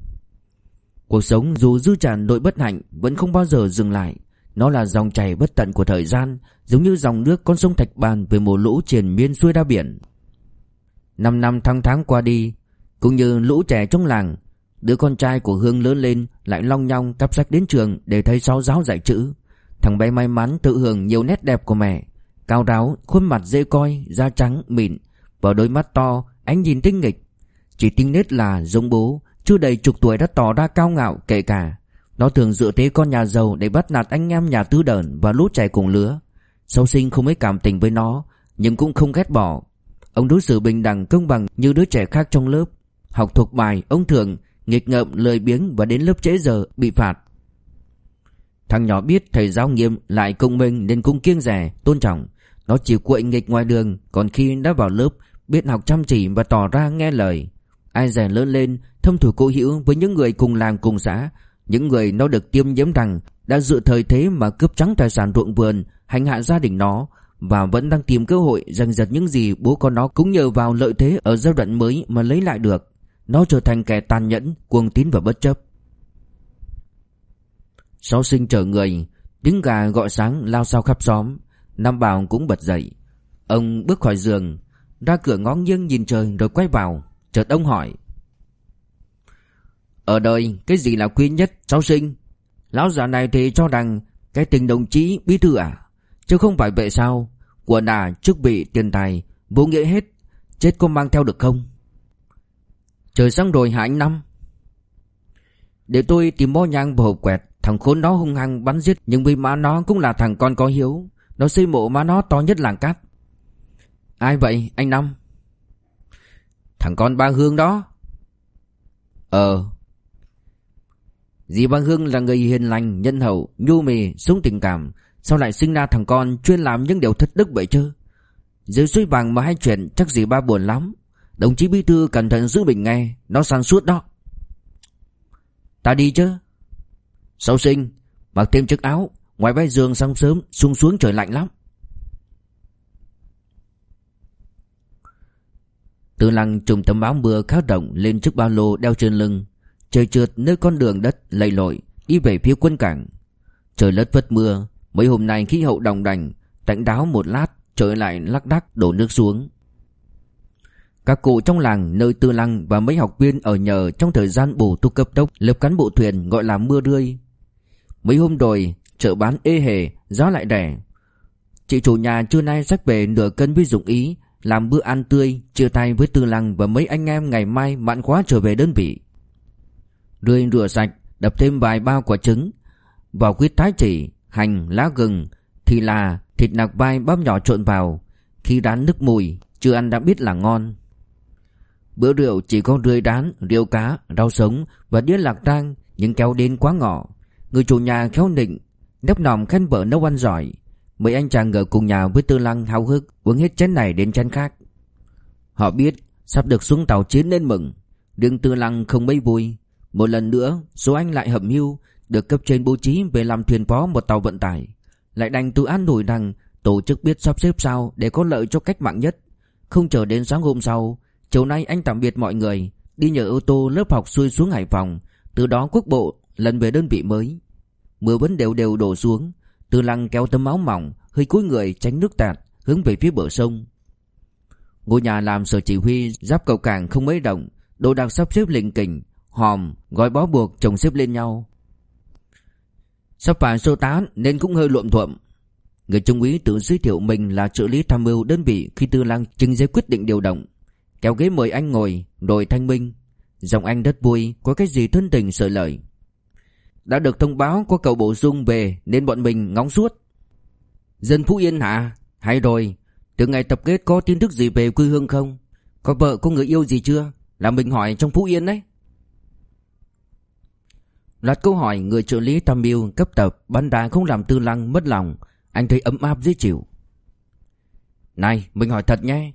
Cuộc sống dù dư tràn nỗi bất hạnh Vẫn không bao giờ dừng lại. Nó là dòng chảy bất tận của thời gian Giống như dòng nước con sông Thạch Bàn Về mùa lũ triền miên xuôi đa biển. Năm năm tháng tháng qua đi Cũng như lũ trẻ trong làng Đứa con trai của Hương lớn lên Lại long nhong cắp sách đến trường Để thấy sáu giáo dạy chữ. Thằng bé may mắn tự hưởng nhiều nét đẹp của mẹ Cao ráo, khuôn mặt dễ coi Da trắng, mịn Và đôi mắt to, ánh nhìn tinh nghịch. Chỉ tinh nết là giống bố Chưa đầy chục tuổi đã tỏ ra cao ngạo kể cả. Nó thường dựa thế con nhà giàu Để bắt nạt anh em nhà tư đẩn Và lũ trẻ cùng lứa. Sau sinh không mấy cảm tình với nó Nhưng cũng không ghét bỏ. Ông đối xử bình đẳng công bằng như đứa trẻ khác trong lớp. Học thuộc bài ông thường nghịch ngợm lười biếng và đến lớp trễ giờ bị phạt. Thằng nhỏ biết thầy giáo nghiêm lại công minh nên cũng kiêng rẻ, tôn trọng. Nó chỉ quậy nghịch ngoài đường Còn khi đã vào lớp biết học chăm chỉ và tỏ ra nghe lời. Ai rẻ lớn lên thâm thủ cố hữu với những người cùng làng cùng xã những người nó được tiêm nhiễm rằng đã dự thời thế mà cướp trắng tài sản ruộng vườn Hành hạ gia đình nó và vẫn đang tìm cơ hội giành giật những gì bố con nó cũng nhờ vào lợi thế ở giai đoạn mới mà lấy lại được. Nó trở thành kẻ tàn nhẫn, cuồng tín và bất chấp. Sau sinh trở người, tiếng gà gọi sáng lao sao khắp xóm, Nam Bảo cũng bật dậy. Ông bước khỏi giường, ra cửa ngó nghiêng nhìn trời rồi quay vào, chợt ông hỏi. Ở đời, cái gì là quý nhất, cháu sinh? Lão già này thì cho rằng cái tình đồng chí bí thư à? Chứ không phải vậy sao? Quần à chức bị tiền tài Vô nghĩa hết Chết có mang theo được không? Trời sáng rồi hả anh Năm? Để tôi tìm bó nhang và hộp quẹt Thằng khốn đó hung hăng bắn giết Nhưng vì má nó cũng là thằng con có hiếu. Nó xây mộ má nó to nhất làng cát. Ai vậy anh Năm? Thằng con ba Hương đó. Ờ Dì ba Hương là người hiền lành, nhân hậu, nhu mì, sống tình cảm. Sao lại sinh ra thằng con chuyên làm những điều thất đức vậy chứ? Dưới suối vàng mà hay chuyện chắc gì ba buồn lắm. Đồng chí bí thư cẩn thận giữ mình nghe Nó sang suốt đó. Ta đi chứ? Sau sinh Mặc thêm chiếc áo Ngoài vai giường sáng sớm Xuống xuống trời lạnh lắm. Từ lăng trùng tấm áo mưa khá rộng Lên chiếc ba lô đeo trên lưng. Trời trượt nơi con đường đất lầy lội Đi về phía quân cảng. Trời lất vất mưa, Mấy hôm nay khí hậu đồng đành, Tạnh đáo một lát, Trời lại lắc đắc đổ nước xuống. Các cụ trong làng, nơi tư lăng Và mấy học viên ở nhờ Trong thời gian bổ tu cấp tốc, Lập cán bộ thuyền gọi là mưa rươi. Mấy hôm rồi, chợ bán ê hề, Giá lại rẻ. Chị chủ nhà trưa nay sách về nửa cân với dụng ý, Làm bữa ăn tươi, Chia tay với tư lăng và mấy anh em ngày mai Mạn khóa trở về đơn vị. Rươi rửa sạch Đập thêm vài bao quả trứng Vào quyết thái chỉ hành, lá gừng thì là thịt nạc vai băm nhỏ trộn vào. Khi đán nước mùi, chưa ăn đã biết là ngon. Bữa rượu chỉ có rươi đán, rượu cá, rau sống và đĩa lạc rang nhưng kéo đến quá ngọ. Người chủ nhà khéo nịnh, nếp nòm khen vợ nấu ăn giỏi. Mấy anh chàng ở cùng nhà với tư lăng háo hức uống hết chén này đến chén khác. Họ biết sắp được xuống tàu chiến nên mừng. Đương tư lăng không mấy vui. Một lần nữa, số anh lại hậm hưu được cấp trên bố trí về làm thuyền phó một tàu vận tải, lại đành tự an nổi rằng tổ chức biết sắp xếp sao để có lợi cho cách mạng nhất. Không chờ đến sáng hôm sau, chiều nay anh tạm biệt mọi người, đi nhờ ô tô lớp học xuôi xuống Hải Phòng, từ đó quốc bộ lần về đơn vị mới. Mưa vẫn đều đều đổ xuống, Tư Lăng kéo tấm áo mỏng, hơi cúi người tránh nước tạt, hướng về phía bờ sông. Ngôi nhà làm sở chỉ huy giáp cầu cảng không mấy động, đồ đạc sắp xếp lình kình, hòm, gói bó buộc chồng xếp lên nhau. Sắp phải sơ tán nên cũng hơi luộm thuộm. Người trung úy tự giới thiệu mình là trợ lý tham mưu đơn vị khi Tư Lăng trình giấy quyết định điều động. Kéo ghế mời anh ngồi, rồi thanh minh. Giọng anh rất vui, có cái gì thân tình sợi lời. Đã được thông báo có cầu bổ sung về nên bọn mình ngóng suốt. Dân Phú Yên hả? Hay rồi, từ ngày tập kết có tin tức gì về quê hương không? Có vợ có người yêu gì chưa? Là mình hỏi trong Phú Yên đấy. Loạt câu hỏi người trợ lý tham mưu cấp tập bắn đà không làm tư lăng mất lòng, Anh thấy ấm áp dễ chịu. Này, mình hỏi thật nhé.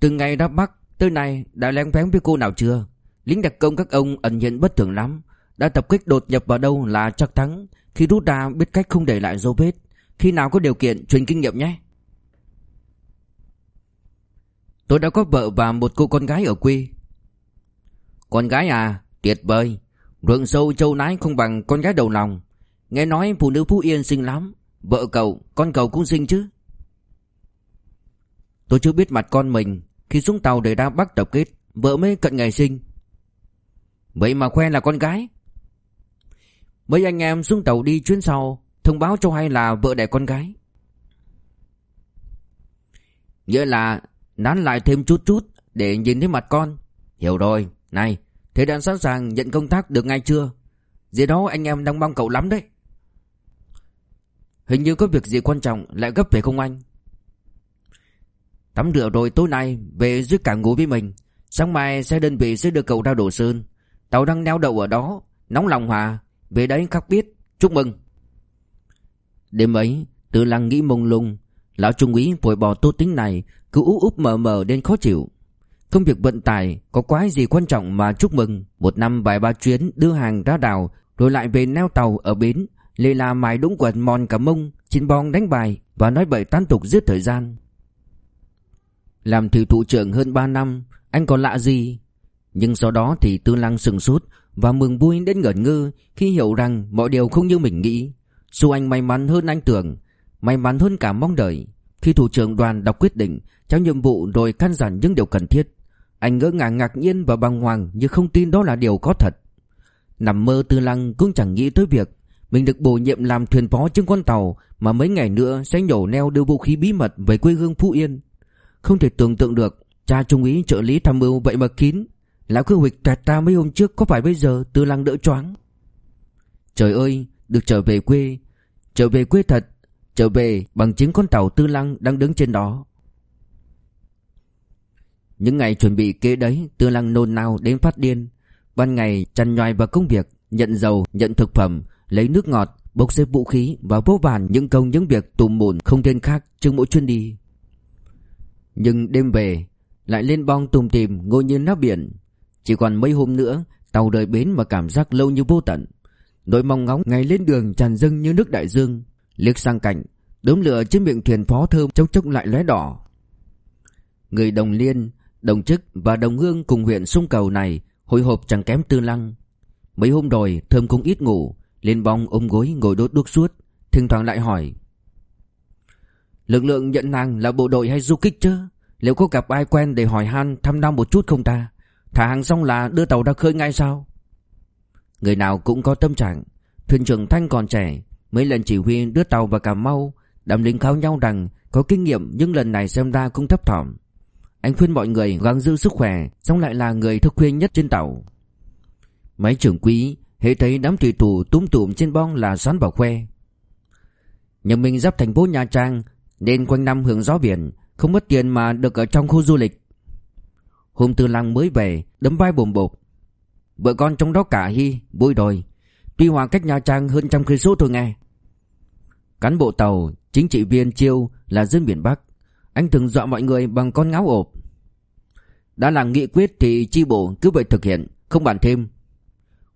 Từ ngày đáp Bắc tới nay đã lén vén với cô nào chưa? Lính đặc công các ông ẩn hiện bất thường lắm. Đã tập kích đột nhập vào đâu là chắc thắng. Khi rút ra biết cách không để lại dấu vết. Khi nào có điều kiện, truyền kinh nghiệm nhé. Tôi đã có vợ và một cô con gái ở quê. Con gái à? Tuyệt vời. Ruộng sâu châu nái không bằng con gái đầu lòng. Nghe nói phụ nữ Phú Yên xinh lắm. Vợ cậu, con cậu cũng xinh chứ. Tôi chưa biết mặt con mình. Khi xuống tàu để ra bắt tập kết Vợ mới cận ngày sinh. Vậy mà khoe là con gái. Mấy anh em xuống tàu đi chuyến sau Thông báo cho hay là vợ đẻ con gái. Nghĩa là Nán lại thêm chút chút Để nhìn thấy mặt con. Hiểu rồi Này Thế đã sẵn sàng nhận công tác được ngay chưa? Gì đó anh em đang mong cậu lắm đấy. Hình như có việc gì quan trọng Lại gấp về không anh? Tắm rửa rồi tối nay Về dưới cảng ngủ với mình. Sáng mai xe đơn vị sẽ đưa cậu ra Đồ Sơn. Tàu đang neo đậu ở đó. Nóng lòng hòa Về đấy khắc biết Chúc mừng. Đêm ấy, tư lăng nghĩ mông lung. Lão trung úy vội bỏ tô tính này, Cứ úp úp mờ mờ đến khó chịu. Công việc vận tải có quái gì quan trọng mà chúc mừng. Một năm vài ba chuyến đưa hàng ra đảo, Rồi lại về neo tàu ở bến. Lê la mài đúng quần mòn cả mông, Chín bong đánh bài Và nói bậy tan tục giết thời gian. Làm thủy thủ trưởng hơn 3 năm, Anh còn lạ gì? Nhưng sau đó thì tư lăng sừng sốt Và mừng vui đến ngẩn ngơ Khi hiểu rằng mọi điều không như mình nghĩ. Dù anh may mắn hơn anh tưởng, May mắn hơn cả mong đợi Khi thủ trưởng đoàn đọc quyết định Trao nhiệm vụ rồi căn dặn những điều cần thiết anh ngỡ ngàng ngạc nhiên và bàng hoàng như không tin đó là điều có thật. Nằm mơ Tư Lăng cũng chẳng nghĩ tới việc mình được bổ nhiệm làm thuyền phó trên con tàu mà mấy ngày nữa sẽ nhổ neo đưa vũ khí bí mật về quê hương Phú Yên. Không thể tưởng tượng được cha trung úy trợ lý tham mưu vậy mà kín. Lão cứ huịch toẹt ta mấy hôm trước có phải bây giờ Tư Lăng đỡ choáng. Trời ơi, được trở về quê. Trở về quê thật, trở về bằng chính con tàu Tư Lăng đang đứng trên đó. Những ngày chuẩn bị kế đấy Tư lăng nôn nao đến phát điên. Ban ngày chăn nhoài vào công việc Nhận dầu, nhận thực phẩm Lấy nước ngọt, bốc xếp vũ khí Và vô vàn những công những việc tùm mùn Không tên khác trong mỗi chuyến đi. Nhưng đêm về Lại lên bong tùm tìm ngồi như nắp biển. Chỉ còn mấy hôm nữa Tàu rời bến mà cảm giác lâu như vô tận. Nỗi mong ngóng ngày lên đường tràn dâng như nước đại dương. Liếc sang cảnh Đốm lửa trên miệng thuyền phó thơm chốc chốc lại lóe đỏ. Người đồng liên Đồng chức và đồng hương cùng huyện sông cầu này hồi hộp chẳng kém tư lăng. Mấy hôm rồi Thơm cũng ít ngủ, lên bong ôm gối ngồi đốt đuốc suốt, thỉnh thoảng lại hỏi. Lực lượng nhận nàng là bộ đội hay du kích chứ? Liệu có gặp ai quen để hỏi han thăm năm một chút không ta? Thả hàng xong là đưa tàu ra khơi ngay sao? Người nào cũng có tâm trạng. Thuyền trưởng Thanh còn trẻ, mấy lần chỉ huy đưa tàu vào Cà Mau, đám lính khao nhau rằng có kinh nghiệm nhưng lần này xem ra cũng thấp thỏm. Anh khuyên mọi người gắng giữ sức khỏe Xong lại là người thức khuya nhất trên tàu. Mấy trưởng quý Hễ thấy đám tùy tù túm tụm trên bong là xoắn vào khoe. Nhà mình giáp thành phố Nha Trang Nên quanh năm hưởng gió biển Không mất tiền mà được ở trong khu du lịch. Hôm Tư Lăng mới về Đấm vai bồm bột Vợ con trong đó cả hy, Vui đồi, Tuy hòa cách Nha Trang hơn trăm cây số thôi nghe. Cán bộ tàu Chính trị viên Chiêu là dân biển Bắc. Anh thường dọa mọi người bằng con ngáo ộp. Đã là nghị quyết thì chi bộ cứ vậy thực hiện Không bàn thêm.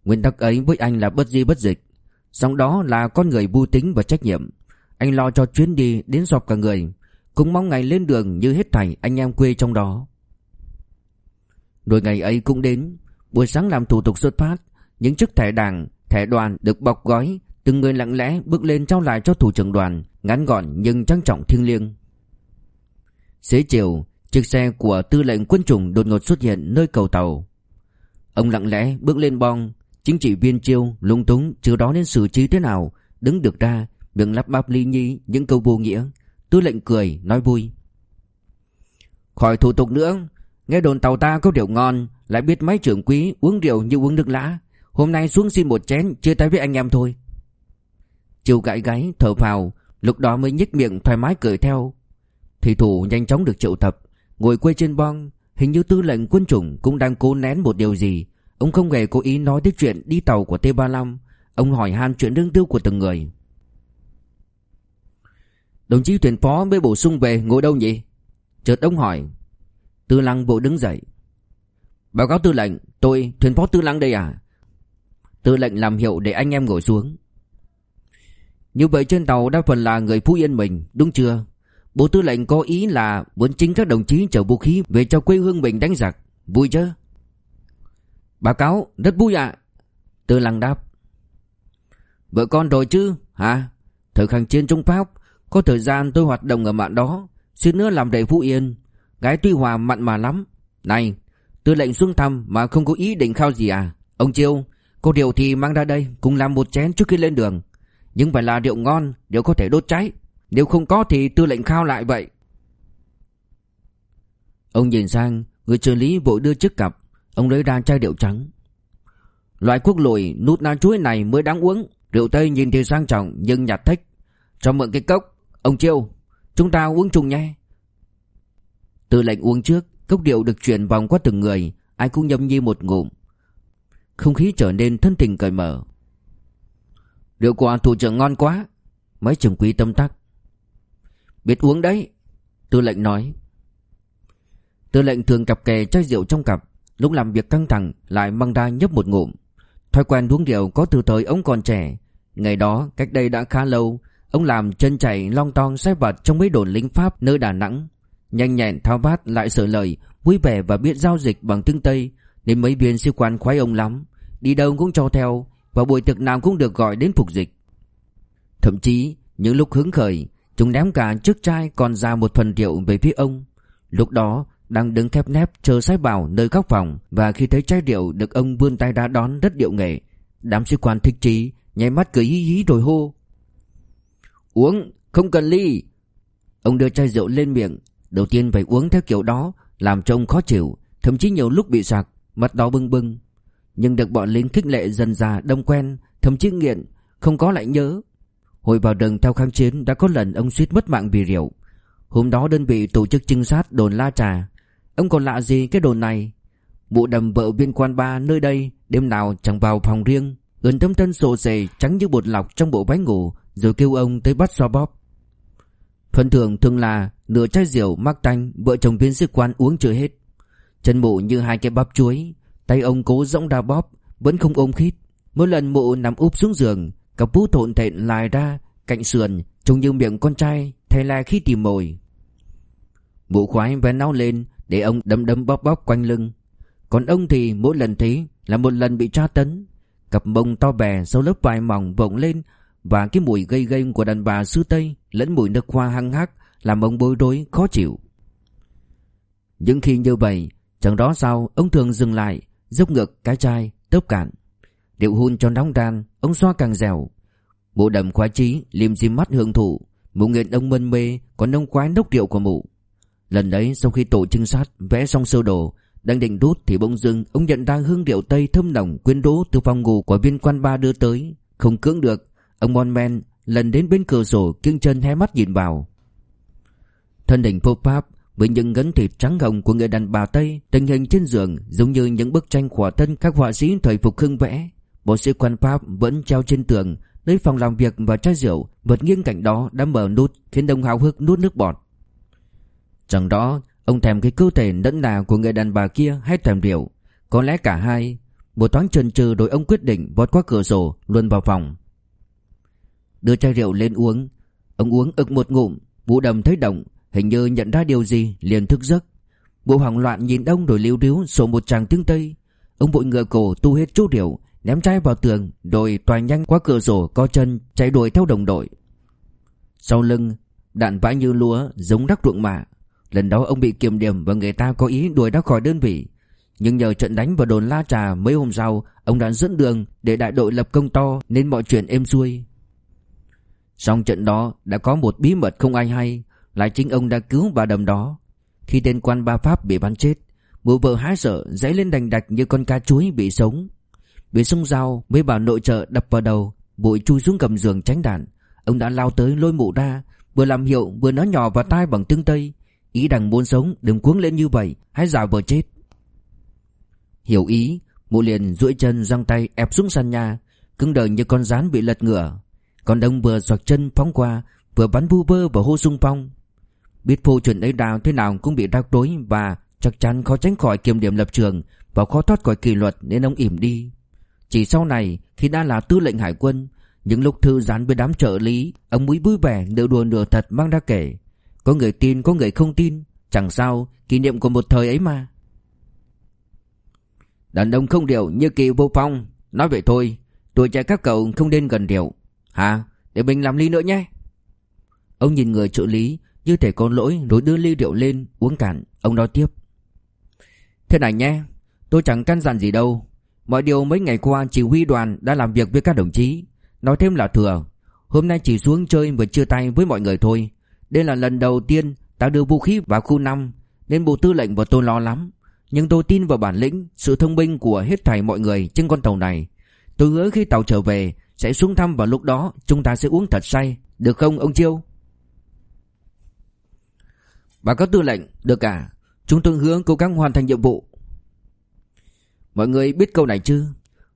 Nguyên tắc ấy với anh là bất di bất dịch. Song đó là con người vô tính và trách nhiệm. Anh lo cho chuyến đi đến dọc cả người Cũng mong ngày lên đường như hết thảy anh em quê trong đó. Rồi ngày ấy cũng đến Buổi sáng làm thủ tục xuất phát Những chiếc thẻ đảng, thẻ đoàn được bọc gói Từng người lặng lẽ bước lên trao lại cho thủ trưởng đoàn Ngắn gọn nhưng trang trọng thiêng liêng. Xế chiều Chiếc xe của tư lệnh quân chủng đột ngột xuất hiện nơi cầu tàu. Ông lặng lẽ bước lên bong. Chính trị viên chiêu lung túng chưa đó nên xử trí thế nào, Đứng được ra, Miệng lắp bắp ly nhi những câu vô nghĩa. Tư lệnh cười, nói vui. Khỏi thủ tục nữa, Nghe đồn tàu ta có rượu ngon, Lại biết mấy trưởng quý uống rượu như uống nước lã. Hôm nay xuống xin một chén, Chia tay với anh em thôi. Chiêu gãi gáy thở phào, Lúc đó mới nhếch miệng thoải mái cười theo. Thủy thủ nhanh chóng được triệu tập. Ngồi quê trên bong, Hình như tư lệnh quân chủng cũng đang cố nén một điều gì. Ông không hề cố ý nói tới chuyện đi tàu của T-35. Ông hỏi han chuyện đương tiêu của từng người. Đồng chí thuyền phó mới bổ sung về ngồi đâu nhỉ? Chợt ông hỏi. Tư lăng bộ đứng dậy. Báo cáo tư lệnh, Tôi thuyền phó tư lăng đây à? Tư lệnh làm hiệu để anh em ngồi xuống. Như vậy trên tàu đa phần là người Phú Yên mình, Đúng chưa? Bộ tư lệnh có ý là muốn chính các đồng chí chở vũ khí về cho quê hương mình đánh giặc. Vui chứ? Báo cáo, rất vui ạ. Tư lăng đáp. Vợ con rồi chứ, hả? Thời kháng chiến trong Pháp, có thời gian tôi hoạt động ở mạng đó, suýt nữa làm đầy Phú Yên. Gái tuy hòa mặn mà lắm. Này, tư lệnh xuống thăm mà không có ý định khao gì à? Ông Chiêu, có rượu thì mang ra đây, cùng làm một chén trước khi lên đường. Nhưng phải là rượu ngon, rượu có thể đốt cháy. Nếu không có thì tư lệnh khao lại vậy. Ông nhìn sang, Người trợ lý vội đưa chiếc cặp. Ông lấy ra chai rượu trắng. Loại quốc lùi nút na chuối này mới đáng uống. Rượu Tây nhìn thì sang trọng, Nhưng nhạt thích Cho mượn cái cốc, Ông Chiêu, Chúng ta uống chung nhé. Tư lệnh uống trước, Cốc rượu được chuyển vòng qua từng người, Ai cũng nhâm nhi một ngụm. Không khí trở nên thân tình cởi mở. Rượu của thủ trưởng ngon quá. Mấy trưởng quý tâm tắc. Biết uống đấy. Tư lệnh nói. Tư lệnh thường cặp kè chai rượu trong cặp. Lúc làm việc căng thẳng, lại mang ra nhấp một ngụm. Thói quen uống rượu có từ thời ông còn trẻ. Ngày đó, cách đây đã khá lâu, Ông làm chân chảy long tong sai vật trong mấy đồn lính Pháp nơi Đà Nẵng. Nhanh nhẹn, thao vát lại sở lời, Vui vẻ và biết giao dịch bằng tiếng Tây. Nên mấy viên sĩ quan khoái ông lắm. Đi đâu cũng cho theo, Và buổi tiệc nào cũng được gọi đến phục dịch. Thậm chí, những lúc hứng khởi Chúng ném cả chiếc chai còn ra một phần rượu về phía ông. Lúc đó, đang đứng thép nép chờ sai bảo nơi góc phòng, Và khi thấy chai rượu được ông vươn tay đã đón rất điệu nghệ, Đám sĩ quan thích trí Nháy mắt cười hí hí rồi hô. Uống, không cần ly. Ông đưa chai rượu lên miệng, Đầu tiên phải uống theo kiểu đó, Làm cho ông khó chịu, Thậm chí nhiều lúc bị sặc Mặt đỏ bưng bưng. Nhưng được bọn lính khích lệ dần già đông quen, Thậm chí nghiện, Không có lại nhớ. Hồi vào rừng theo kháng chiến đã có lần ông suýt mất mạng vì rượu. Hôm đó đơn vị tổ chức trinh sát đồn La Trà. Ông còn lạ gì cái đồn này? Vụ đầm vợ viên quan ba nơi đây đêm nào chẳng vào phòng riêng, gần tấm thân sồ sề trắng như bột lọc trong bộ váy ngủ rồi kêu ông tới bắt xoa bóp. Phần thưởng thường là nửa chai rượu mắc tanh vợ chồng viên sĩ quan uống chưa hết. Chân mụ như hai cái bắp chuối, tay ông cố rỗng đa bóp vẫn không ôm khít. Mỗi lần mụ nằm úp xuống giường Cặp vũ thộn thện lại ra Cạnh sườn, Trông như miệng con trai, thay là khi tìm mồi. Mụ khoái vén áo lên Để ông đấm đấm bóp bóp quanh lưng. Còn ông thì mỗi lần thế Là một lần bị tra tấn. Cặp mông to bè sau lớp vải mỏng vọng lên Và cái mùi gây gây của đàn bà xứ Tây Lẫn mùi nước hoa hăng hắc Làm ông bối rối, khó chịu. Nhưng khi như vậy, Chẳng đó sao ông thường dừng lại, Dốc ngực cái chai, tớp cạn điệu hun cho nóng ran Ông xoa càng dẻo. Mụ đầm khoái trí liêm diêm mắt hưởng thụ. Mụ nghiện ông mân mê, Còn ông khoái nốc rượu của mụ. Lần đấy sau khi tổ trinh sát, vẽ xong sơ đồ, Đang định đốt thì bỗng dưng Ông nhận ra hương rượu tây thơm nồng, quyến rũ Từ phòng ngủ của viên quan ba đưa tới. Không cưỡng được, Ông Mon Men lần đến bên cửa sổ, kiêng chân hé mắt nhìn vào. Thân hình phô pháp, với những gấn thịt trắng hồng của người đàn bà Tây, tình hình trên giường giống như những bức tranh khỏa thân các họa sĩ thời phục hưng vẽ. Bộ sĩ quan Pháp vẫn treo trên tường Nơi phòng làm việc và chai rượu, Vật nghiêng cạnh đó đã mở nút, Khiến đông hào hức nuốt nước bọt. Chẳng đó, Ông thèm cái cơ thể đẫn nà của người đàn bà kia Hay thèm rượu. Có lẽ cả hai, Một thoáng chần chừ rồi ông quyết định vọt qua cửa sổ Luôn vào phòng. Đưa chai rượu lên uống. Ông uống ực một ngụm, Vũ đầm thấy động, Hình như nhận ra điều gì, liền thức giấc. Bộ hoảng loạn nhìn ông rồi liêu riếu sổ một tràng tiếng Tây. Ông vội ngựa cổ tu hết chú rượu ném chai vào tường rồi toàn nhanh qua cửa sổ co chân, chạy đuổi theo đồng đội. Sau lưng, đạn vãi như lúa, giống đắc ruộng mạ. Lần đó ông bị kiềm điểm và người ta có ý đuổi ra khỏi đơn vị. Nhưng nhờ trận đánh vào đồn La Trà mấy hôm sau, Ông đã dẫn đường để đại đội lập công to Nên mọi chuyện êm xuôi. Song trận đó, đã có một bí mật không ai hay Lại chính ông đã cứu bà đầm đó. Khi tên quan ba Pháp bị bắn chết Mụ vợ há sợ dãy lên đành đạch như con cá chuối bị sống. Bị sông dao mới bà nội trợ đập vào đầu, Bụi chui xuống cầm giường tránh đạn. Ông đã lao tới lôi mụ ra, Vừa làm hiệu vừa nói nhỏ vào tai bằng tương tây. Ý đằng muốn sống, đừng cuống lên như vậy, Hãy giả vờ chết. Hiểu ý, Mụ liền duỗi chân giang tay ép xuống sàn nhà, Cứng đờ như con rán bị lật ngửa. Còn đông vừa giọt chân phóng qua, Vừa bắn vu vơ và hô sung phong. Biết phu chuẩn ấy đào thế nào cũng bị rắc rối Và chắc chắn khó tránh khỏi kiểm điểm lập trường Và khó thoát khỏi kỷ luật nên ông ỉm đi. Chỉ sau này, khi đã là tư lệnh hải quân, Những lúc thư giãn với đám trợ lý, Ông mới vui vẻ nửa đùa nửa thật mang ra kể. Có người tin, có người không tin, Chẳng sao, kỷ niệm của một thời ấy mà. Đàn ông không điệu như kỳ vô phong, Nói vậy thôi, Tuổi trẻ các cậu không nên gần điệu. Hả để mình làm ly nữa nhé. Ông nhìn người trợ lý, Như thể có lỗi, rồi đưa ly rượu lên, uống cạn. Ông nói tiếp. Thế này nhé, Tôi chẳng căn dặn gì đâu. Mọi điều mấy ngày qua chỉ huy đoàn đã làm việc với các đồng chí. Nói thêm là thừa, Hôm nay chỉ xuống chơi và chia tay với mọi người thôi. Đây là lần đầu tiên ta đưa vũ khí vào khu 5 Nên bộ tư lệnh và tôi lo lắm. Nhưng tôi tin vào bản lĩnh, Sự thông minh của hết thảy mọi người trên con tàu này. Tôi hứa khi tàu trở về, Sẽ xuống thăm vào lúc đó Chúng ta sẽ uống thật say, Được không ông Chiêu? Bà có tư lệnh, Được cả Chúng tôi hứa cố gắng hoàn thành nhiệm vụ. Mọi người biết câu này chứ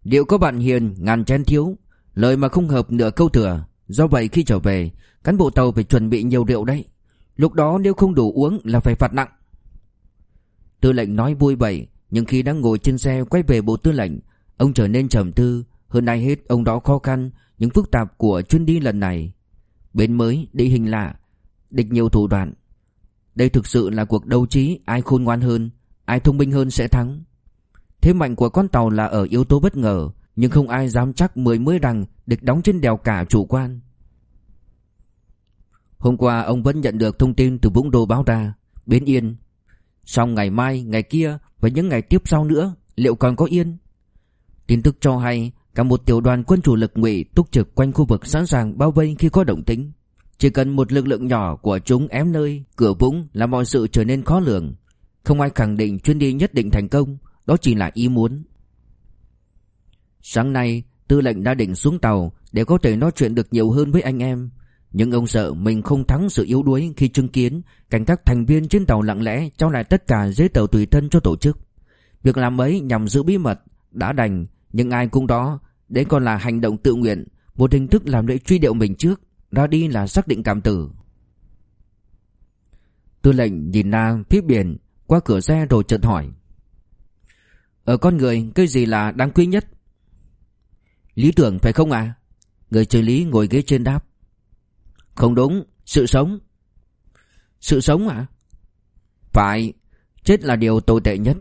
Điệu có bạn hiền ngàn chén thiếu Lời mà không hợp nửa câu thừa? Do vậy khi trở về Cán bộ tàu phải chuẩn bị nhiều rượu đấy. Lúc đó nếu không đủ uống là phải phạt nặng. Tư lệnh nói vui vậy Nhưng khi đang ngồi trên xe quay về bộ tư lệnh Ông trở nên trầm tư. Hơn ai hết ông đó khó khăn Những phức tạp của chuyến đi lần này. Bến mới, địa hình lạ Địch nhiều thủ đoạn. Đây thực sự là cuộc đấu trí Ai khôn ngoan hơn Ai thông minh hơn sẽ thắng. Thế mạnh của con tàu là ở yếu tố bất ngờ Nhưng không ai dám chắc mười mới rằng Địch đóng trên đèo cả chủ quan. Hôm qua ông vẫn nhận được thông tin từ Vũng Đô báo ra. Bến yên Xong ngày mai, ngày kia và những ngày tiếp sau nữa Liệu còn có yên? Tin tức cho hay Cả một tiểu đoàn quân chủ lực ngụy túc trực quanh khu vực sẵn sàng bao vây khi có động tĩnh. Chỉ cần một lực lượng nhỏ của chúng ém nơi Cửa vũng là mọi sự trở nên khó lường. Không ai khẳng định chuyến đi nhất định thành công. Đó chỉ là ý muốn. Sáng nay, Tư lệnh đã định xuống tàu Để có thể nói chuyện được nhiều hơn với anh em. Nhưng ông sợ mình không thắng sự yếu đuối Khi chứng kiến cảnh các thành viên trên tàu lặng lẽ Trao lại tất cả giấy tờ tùy thân cho tổ chức. Việc làm ấy nhằm giữ bí mật, Đã đành, Nhưng ai cũng đó Đấy còn là hành động tự nguyện, Một hình thức làm lễ truy điệu mình trước, Ra đi là xác định cảm tử. Tư lệnh nhìn ra phía biển Qua cửa xe rồi chợt hỏi. Ở con người, cái gì là đáng quý nhất? Lý tưởng phải không à Người trợ lý ngồi ghế trên đáp. Không đúng, Sự sống. Sự sống à Phải, Chết là điều tồi tệ nhất.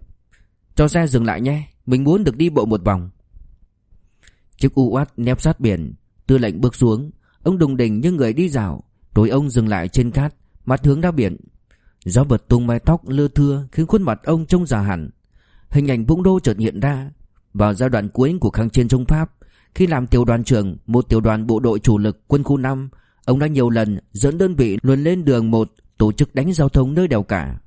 Cho xe dừng lại nhé, Mình muốn được đi bộ một vòng. Chiếc u oát nép sát biển, Tư lệnh bước xuống. Ông đùng đỉnh như người đi dạo. Rồi ông dừng lại trên cát Mặt hướng ra biển. Gió bật tung mái tóc lưa thưa, Khiến khuôn mặt ông trông già hẳn. Hình ảnh Vũng Đô chợt hiện ra. Vào giai đoạn cuối của kháng chiến chống Pháp Khi làm tiểu đoàn trưởng Một tiểu đoàn bộ đội chủ lực quân khu 5 Ông đã nhiều lần dẫn đơn vị luồn lên đường 1 Tổ chức đánh giao thông nơi đèo cả.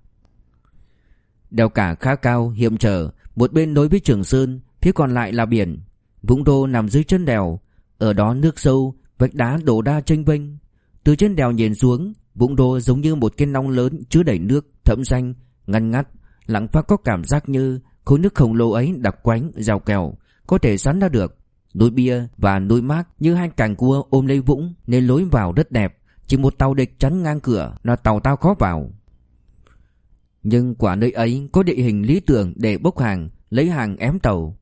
Đèo cả khá cao, hiểm trở Một bên nối với Trường Sơn Phía còn lại là biển. Vũng Đô nằm dưới chân đèo Ở đó nước sâu Vách đá đổ đa tranh vênh. Từ trên đèo nhìn xuống Vũng Đô giống như một cái nong lớn chứa đầy nước Thẫm xanh, ngăn ngắt Lặng phát có cảm giác như Khối nước khổng lồ ấy đặc quánh, rào kèo Có thể xoắn ra được. Núi bia và núi mát như hai cành cua ôm lấy vũng Nên lối vào rất đẹp. Chỉ một tàu địch chắn ngang cửa Là tàu tao khó vào. Nhưng quả nơi ấy có địa hình lý tưởng để bốc hàng Lấy hàng ém tàu.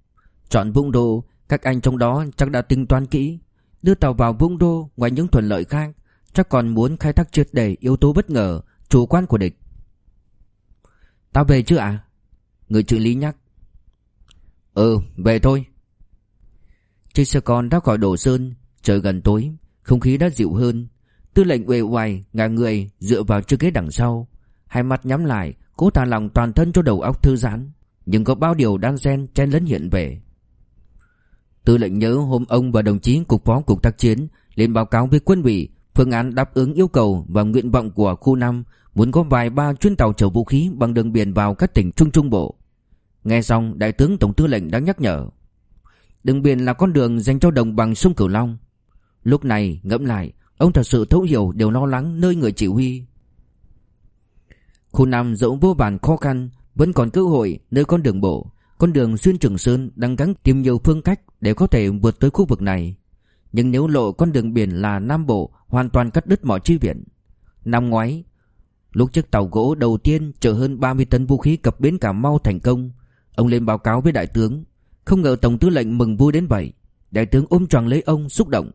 Chọn vũng đô Các anh trong đó chắc đã tính toán kỹ. Đưa tàu vào vũng đô ngoài những thuận lợi khác Chắc còn muốn khai thác triệt để yếu tố bất ngờ Chủ quan của địch. Tao về chưa à Người trợ lý nhắc. Ừ về thôi. Chiếc xe con đã khỏi đổ sơn, Trời gần tối, Không khí đã dịu hơn. Tư lệnh uể oải ngả người dựa vào chiếc ghế đằng sau, Hai mắt nhắm lại, Cố thả lòng toàn thân cho đầu óc thư giãn. Nhưng có bao điều đan xen chen lấn hiện về. Tư lệnh nhớ hôm ông và đồng chí cục phó cục tác chiến lên báo cáo với quân ủy phương án đáp ứng yêu cầu và nguyện vọng của khu 5 muốn có vài ba chuyến tàu chở vũ khí bằng đường biển vào các tỉnh Trung Trung Bộ. Nghe xong, Đại tướng Tổng tư lệnh đã nhắc nhở. Đường biển là con đường dành cho đồng bằng sông Cửu Long. Lúc này, ngẫm lại, ông thật sự thấu hiểu điều lo lắng nơi người chỉ huy. Khu nam dẫu vô vàn khó khăn, vẫn còn cơ hội nơi con đường bộ. Con đường xuyên Trường Sơn đang gắng tìm nhiều phương cách để có thể vượt tới khu vực này. Nhưng nếu lộ con đường biển là Nam Bộ hoàn toàn cắt đứt mọi chi viện. Năm ngoái, lúc chiếc tàu gỗ đầu tiên chở hơn 30 tấn vũ khí cập bến Cà Mau thành công, ông lên báo cáo với đại tướng. Không ngờ Tổng tư lệnh mừng vui đến vậy. Đại tướng ôm tròn lấy ông xúc động.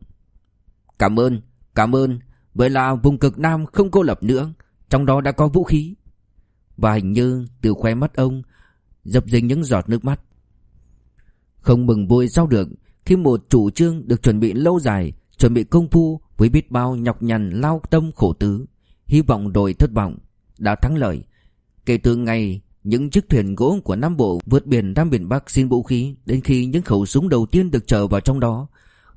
Cảm ơn, cảm ơn. Vậy là vùng cực Nam không cô lập nữa, trong đó đã có vũ khí. Và hình như từ khóe mắt ông dập dình những giọt nước mắt. Không mừng vui sao được khi một chủ trương được chuẩn bị lâu dài, chuẩn bị công phu với biết bao nhọc nhằn lao tâm khổ tứ, hy vọng rồi thất vọng, đã thắng lợi. Kể từ ngày những chiếc thuyền gỗ của Nam Bộ vượt biển ra biển Bắc xin vũ khí đến khi những khẩu súng đầu tiên được chở vào trong đó,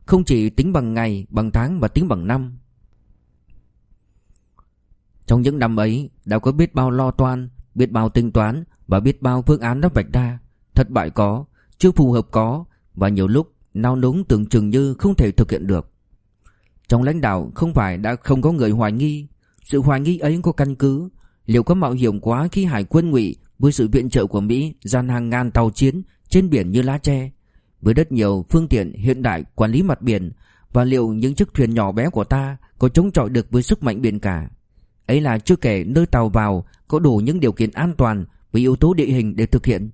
không chỉ tính bằng ngày, bằng tháng mà tính bằng năm. Trong những năm ấy đã có biết bao lo toan, biết bao tính toán và biết bao phương án đã vạch ra, thất bại có, chưa phù hợp có và nhiều lúc nao núng tưởng chừng như không thể thực hiện được. Trong lãnh đạo không phải đã không có người hoài nghi, sự hoài nghi ấy có căn cứ, liệu có mạo hiểm quá khi hải quân ngụy với sự viện trợ của Mỹ dàn hàng ngàn tàu chiến trên biển như lá tre, với rất nhiều phương tiện hiện đại quản lý mặt biển và liệu những chiếc thuyền nhỏ bé của ta có chống chọi được với sức mạnh biển cả. Ấy là chưa kể nơi tàu vào có đủ những điều kiện an toàn với yếu tố địa hình để thực hiện.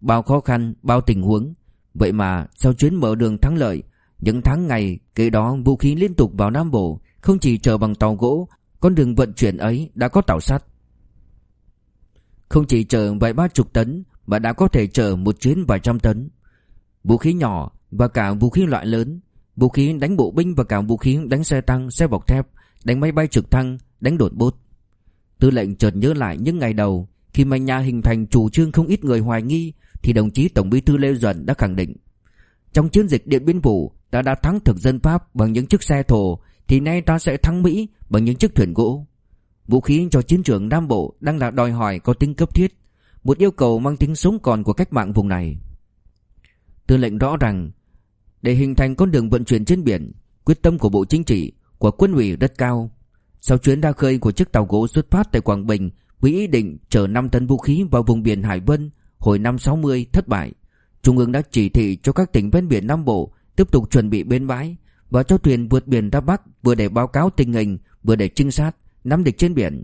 Bao khó khăn, bao tình huống, vậy mà sau chuyến mở đường thắng lợi, những tháng ngày kế đó vũ khí liên tục vào Nam Bộ, không chỉ chờ bằng tàu gỗ, con đường vận chuyển ấy đã có tàu sắt. Không chỉ chở vài ba chục tấn mà đã có thể chở một chuyến vài trăm tấn. Vũ khí nhỏ và cả vũ khí loại lớn, vũ khí đánh bộ binh và cả vũ khí đánh xe tăng, xe bọc thép, đánh máy bay trực thăng, đánh đột bốt. Tư lệnh chợt nhớ lại những ngày đầu khi mà nhà hình thành chủ trương không ít người hoài nghi thì đồng chí Tổng Bí thư Lê Duẩn đã khẳng định trong chiến dịch Điện Biên Phủ ta đã thắng thực dân Pháp bằng những chiếc xe thồ thì nay ta sẽ thắng Mỹ bằng những chiếc thuyền gỗ. Vũ khí cho chiến trường Nam Bộ đang là đòi hỏi có tính cấp thiết, một yêu cầu mang tính sống còn của cách mạng vùng này. Tư lệnh rõ rằng để hình thành con đường vận chuyển trên biển, quyết tâm của Bộ Chính trị, của quân ủy rất cao. Sau chuyến ra khơi của chiếc tàu gỗ xuất phát tại Quảng Bình với ý định chở 5 tấn vũ khí vào vùng biển Hải Vân hồi năm 60 thất bại, Trung ương đã chỉ thị cho các tỉnh ven biển Nam Bộ tiếp tục chuẩn bị bến bãi và cho thuyền vượt biển ra Bắc vừa để báo cáo tình hình vừa để trinh sát nắm địch trên biển.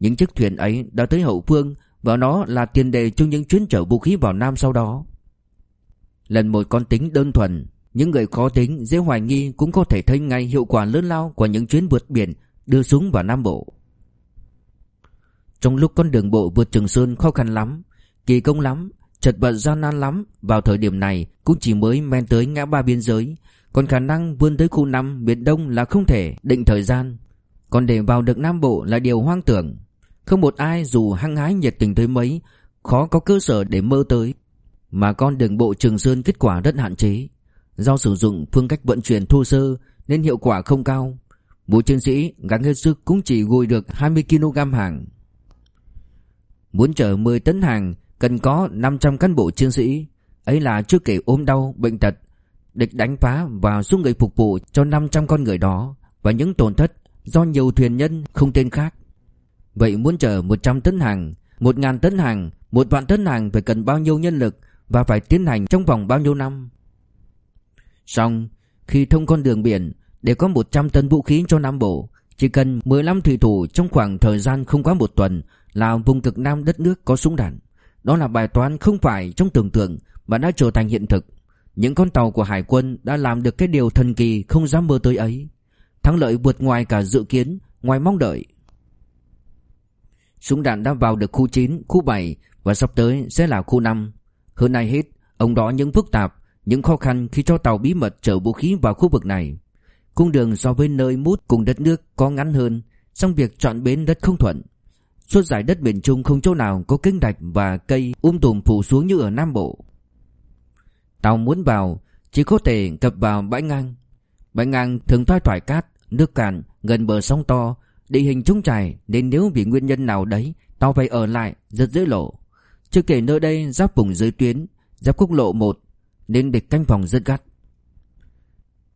Những chiếc thuyền ấy đã tới hậu phương và nó là tiền đề cho những chuyến chở vũ khí vào Nam sau đó. Lần một con tính đơn thuần, những người khó tính dễ hoài nghi cũng có thể thấy ngay hiệu quả lớn lao của những chuyến vượt biển đưa súng vào Nam Bộ. Trong lúc con đường bộ vượt Trường Sơn khó khăn lắm, kỳ công lắm, chật vật gian nan lắm, vào thời điểm này cũng chỉ mới men tới ngã ba biên giới, còn khả năng vươn tới khu 5 Biển Đông là không thể định thời gian. Còn để vào được Nam Bộ là điều hoang tưởng. Không một ai dù hăng hái nhiệt tình tới mấy, khó có cơ sở để mơ tới. Mà con đường bộ Trường Sơn kết quả rất hạn chế. Do sử dụng phương cách vận chuyển thô sơ nên hiệu quả không cao. Mỗi chiến sĩ gắng hết sức cũng chỉ gùi được 20kg hàng. Muốn chở 10 tấn hàng cần có 500 cán bộ chiến sĩ. Ấy là chưa kể ốm đau, bệnh tật, địch đánh phá và số người phục vụ cho 500 con người đó và những tổn thất do nhiều thuyền nhân không tên khác. Vậy muốn chở 100 tấn hàng, 1.000 tấn hàng, 1 vạn tấn hàng phải cần bao nhiêu nhân lực và phải tiến hành trong vòng bao nhiêu năm? Xong, khi thông con đường biển để có 100 tấn vũ khí cho Nam Bộ, chỉ cần 15 thủy thủ trong khoảng thời gian không quá một tuần là vùng cực Nam đất nước có súng đạn. Đó là bài toán không phải trong tưởng tượng mà đã trở thành hiện thực. Những con tàu của Hải quân đã làm được cái điều thần kỳ không dám mơ tới ấy. Thắng lợi vượt ngoài cả dự kiến, ngoài mong đợi. Súng đạn đã vào được khu 9, khu 7 và sắp tới sẽ là khu 5. Hơn ai hết, ông đó những phức tạp, những khó khăn khi cho tàu bí mật chở vũ khí vào khu vực này. Cung đường so với nơi mút cùng đất nước có ngắn hơn, song việc chọn bến đất không thuận. Suốt giải đất miền Trung không chỗ nào có kênh đạch và cây um tùm phủ xuống như ở Nam Bộ. Tàu muốn vào chỉ có thể cập vào bãi ngang. Bãi ngang thường thoai thoải cát, nước cạn, gần bờ sông to, địa hình trúng trải nên nếu vì nguyên nhân nào đấy tàu phải ở lại rất dễ lộ. Chưa kể nơi đây giáp vùng dưới tuyến, giáp quốc lộ 1 nên địch canh phòng rất gắt.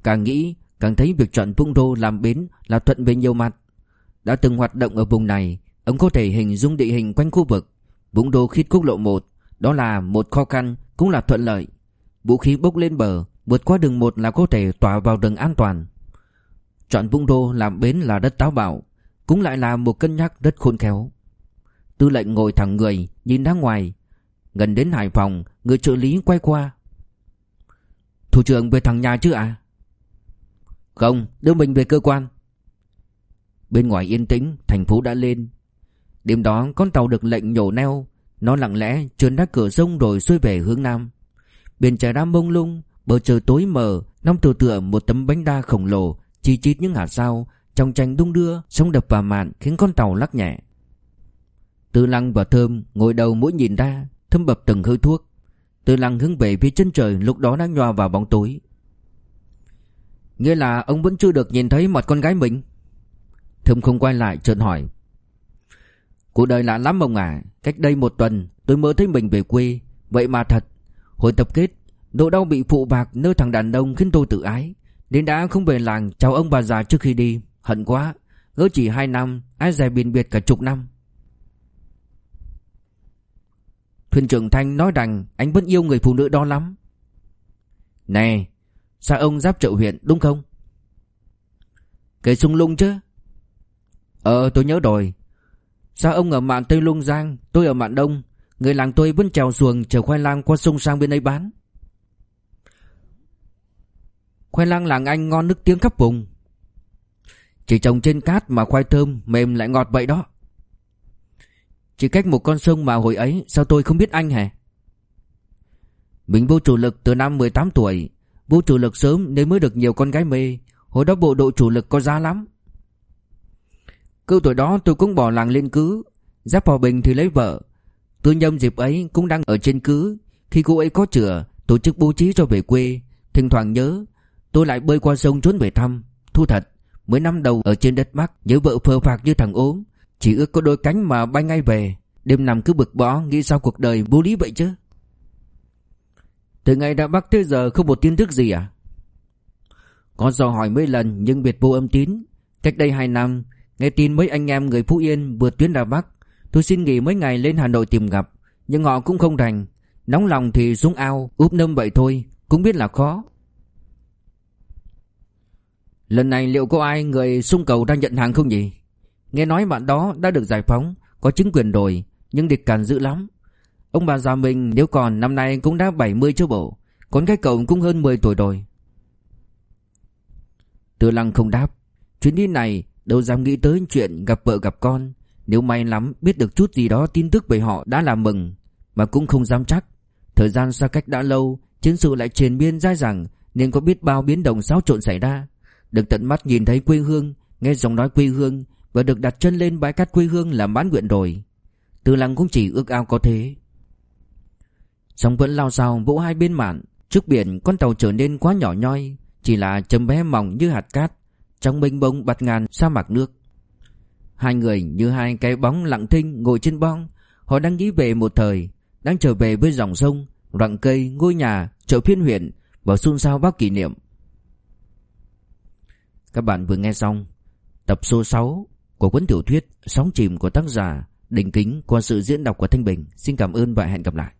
Càng nghĩ, càng thấy việc chọn Vũng Đô làm bến là thuận về nhiều mặt. Đã từng hoạt động ở vùng này, ông có thể hình dung địa hình quanh khu vực. Vũng Đô khít quốc lộ 1, đó là một khó khăn cũng là thuận lợi. Vũ khí bốc lên bờ, vượt qua đường một là có thể tỏa vào đường an toàn. Chọn Vũng Đô làm bến là đất táo bạo, cũng lại là một cân nhắc rất khôn khéo. Tư lệnh ngồi thẳng người, nhìn ra ngoài. Gần đến Hải Phòng, người trợ lý quay qua. Thủ trưởng về thằng nhà chứ à? Không, đưa mình về cơ quan. Bên ngoài yên tĩnh, thành phố đã lên. Đêm đó con tàu được lệnh nhổ neo, nó lặng lẽ trườn ra cửa sông rồi xuôi về hướng nam. Biển trời ra mông lung, bầu trời tối mờ, nóng tựa tựa một tấm bánh đa khổng lồ, chi chít những hạt sao, trong tranh đung đưa, sóng đập vào mạn khiến con tàu lắc nhẹ. Tư Lăng và Thơm ngồi đầu mũi nhìn ra, thâm bập từng hơi thuốc. Tư Lăng hướng về phía chân trời lúc đó đang nhòa vào bóng tối. Nghĩa là ông vẫn chưa được nhìn thấy một con gái mình Thơm không quay lại chợt hỏi Cuộc đời lạ lắm ông à Cách đây một tuần tôi mơ thấy mình về quê Vậy mà thật Hồi tập kết độ đau bị phụ bạc nơi thằng đàn ông khiến tôi tự ái. Đến đã không về làng chào ông bà già trước khi đi. Hận quá, gỡ chỉ hai năm Ai dài biệt biệt cả chục năm. Thuyền trưởng Thanh nói rằng Anh vẫn yêu người phụ nữ đó lắm. Này Sao ông giáp trợ huyện, đúng không? Kể sung lung chứ. Ờ tôi nhớ rồi. Sao ông ở mạn Tây Lung Giang, Tôi ở mạn Đông Người làng tôi vẫn trèo xuồng chở khoai lang qua sông sang bên ấy bán. Khoai lang làng anh ngon nước tiếng khắp vùng. Chỉ trồng trên cát mà khoai thơm, mềm lại ngọt vậy đó. Chỉ cách một con sông mà hồi ấy, Sao tôi không biết anh hả? Mình vô chủ lực từ năm 18 tuổi. Vô chủ lực sớm nên mới được nhiều con gái mê. Hồi đó bộ đội chủ lực có giá lắm. Cứ tuổi đó tôi cũng bỏ làng lên cứ. Giáp vào bình thì lấy vợ. Tư nhâm dịp ấy cũng đang ở trên cứ. Khi cô ấy có chữa, Tổ chức bố trí cho về quê. Thỉnh thoảng nhớ, Tôi lại bơi qua sông trốn về thăm. Thu thật Mới năm đầu ở trên đất Bắc, Nhớ vợ phờ phạc như thằng ốm. Chỉ ước có đôi cánh mà bay ngay về. Đêm nằm cứ bực bó, Nghĩ sao cuộc đời vô lý vậy chứ? Từ ngày đã Bắc tới giờ không một tin tức gì à? Có dò hỏi mấy lần Nhưng biệt vô âm tín. Cách đây hai năm, Nghe tin mấy anh em người Phú Yên vượt tuyến Đà Bắc. Tôi xin nghỉ mấy ngày lên Hà Nội tìm gặp, Nhưng họ cũng không thành Nóng lòng thì xuống ao úp nâm vậy thôi, Cũng biết là khó. Lần này liệu có ai người xung cầu đang nhận hàng không nhỉ? Nghe nói bạn đó đã được giải phóng, Có chứng quyền rồi, Nhưng địch cản dữ lắm. Ông bà già mình nếu còn năm nay cũng đã 70 chứ bộ Còn cái cậu cũng hơn 10 tuổi rồi. Tư lăng không đáp. Chuyến đi này, Đâu dám nghĩ tới chuyện gặp vợ gặp con. Nếu may lắm, biết được chút gì đó tin tức về họ đã là mừng, Mà cũng không dám chắc. Thời gian xa cách đã lâu, Chiến sự lại truyền biên dai dẳng, Nên có biết bao biến động xáo trộn xảy ra. Được tận mắt nhìn thấy quê hương, Nghe giọng nói quê hương, Và được đặt chân lên bãi cát quê hương là mãn nguyện rồi. Từ lăng cũng chỉ ước ao có thế. Sóng vẫn lao sao vỗ hai bên mạn. Trước biển, con tàu trở nên quá nhỏ nhoi, Chỉ là chấm bé mỏng như hạt cát. Trong mênh bông bạt ngàn sa mạc nước. Hai người như hai cái bóng lặng thinh ngồi trên bong, họ đang nghĩ về một thời, đang trở về với dòng sông, rặng cây, ngôi nhà, chợ phiên huyện và xôn xao bác kỷ niệm. Các bạn vừa nghe xong tập số 6 của cuốn tiểu thuyết Sóng chìm của tác giả Đình Kính qua sự diễn đọc của Thanh Bình. Xin cảm ơn và hẹn gặp lại.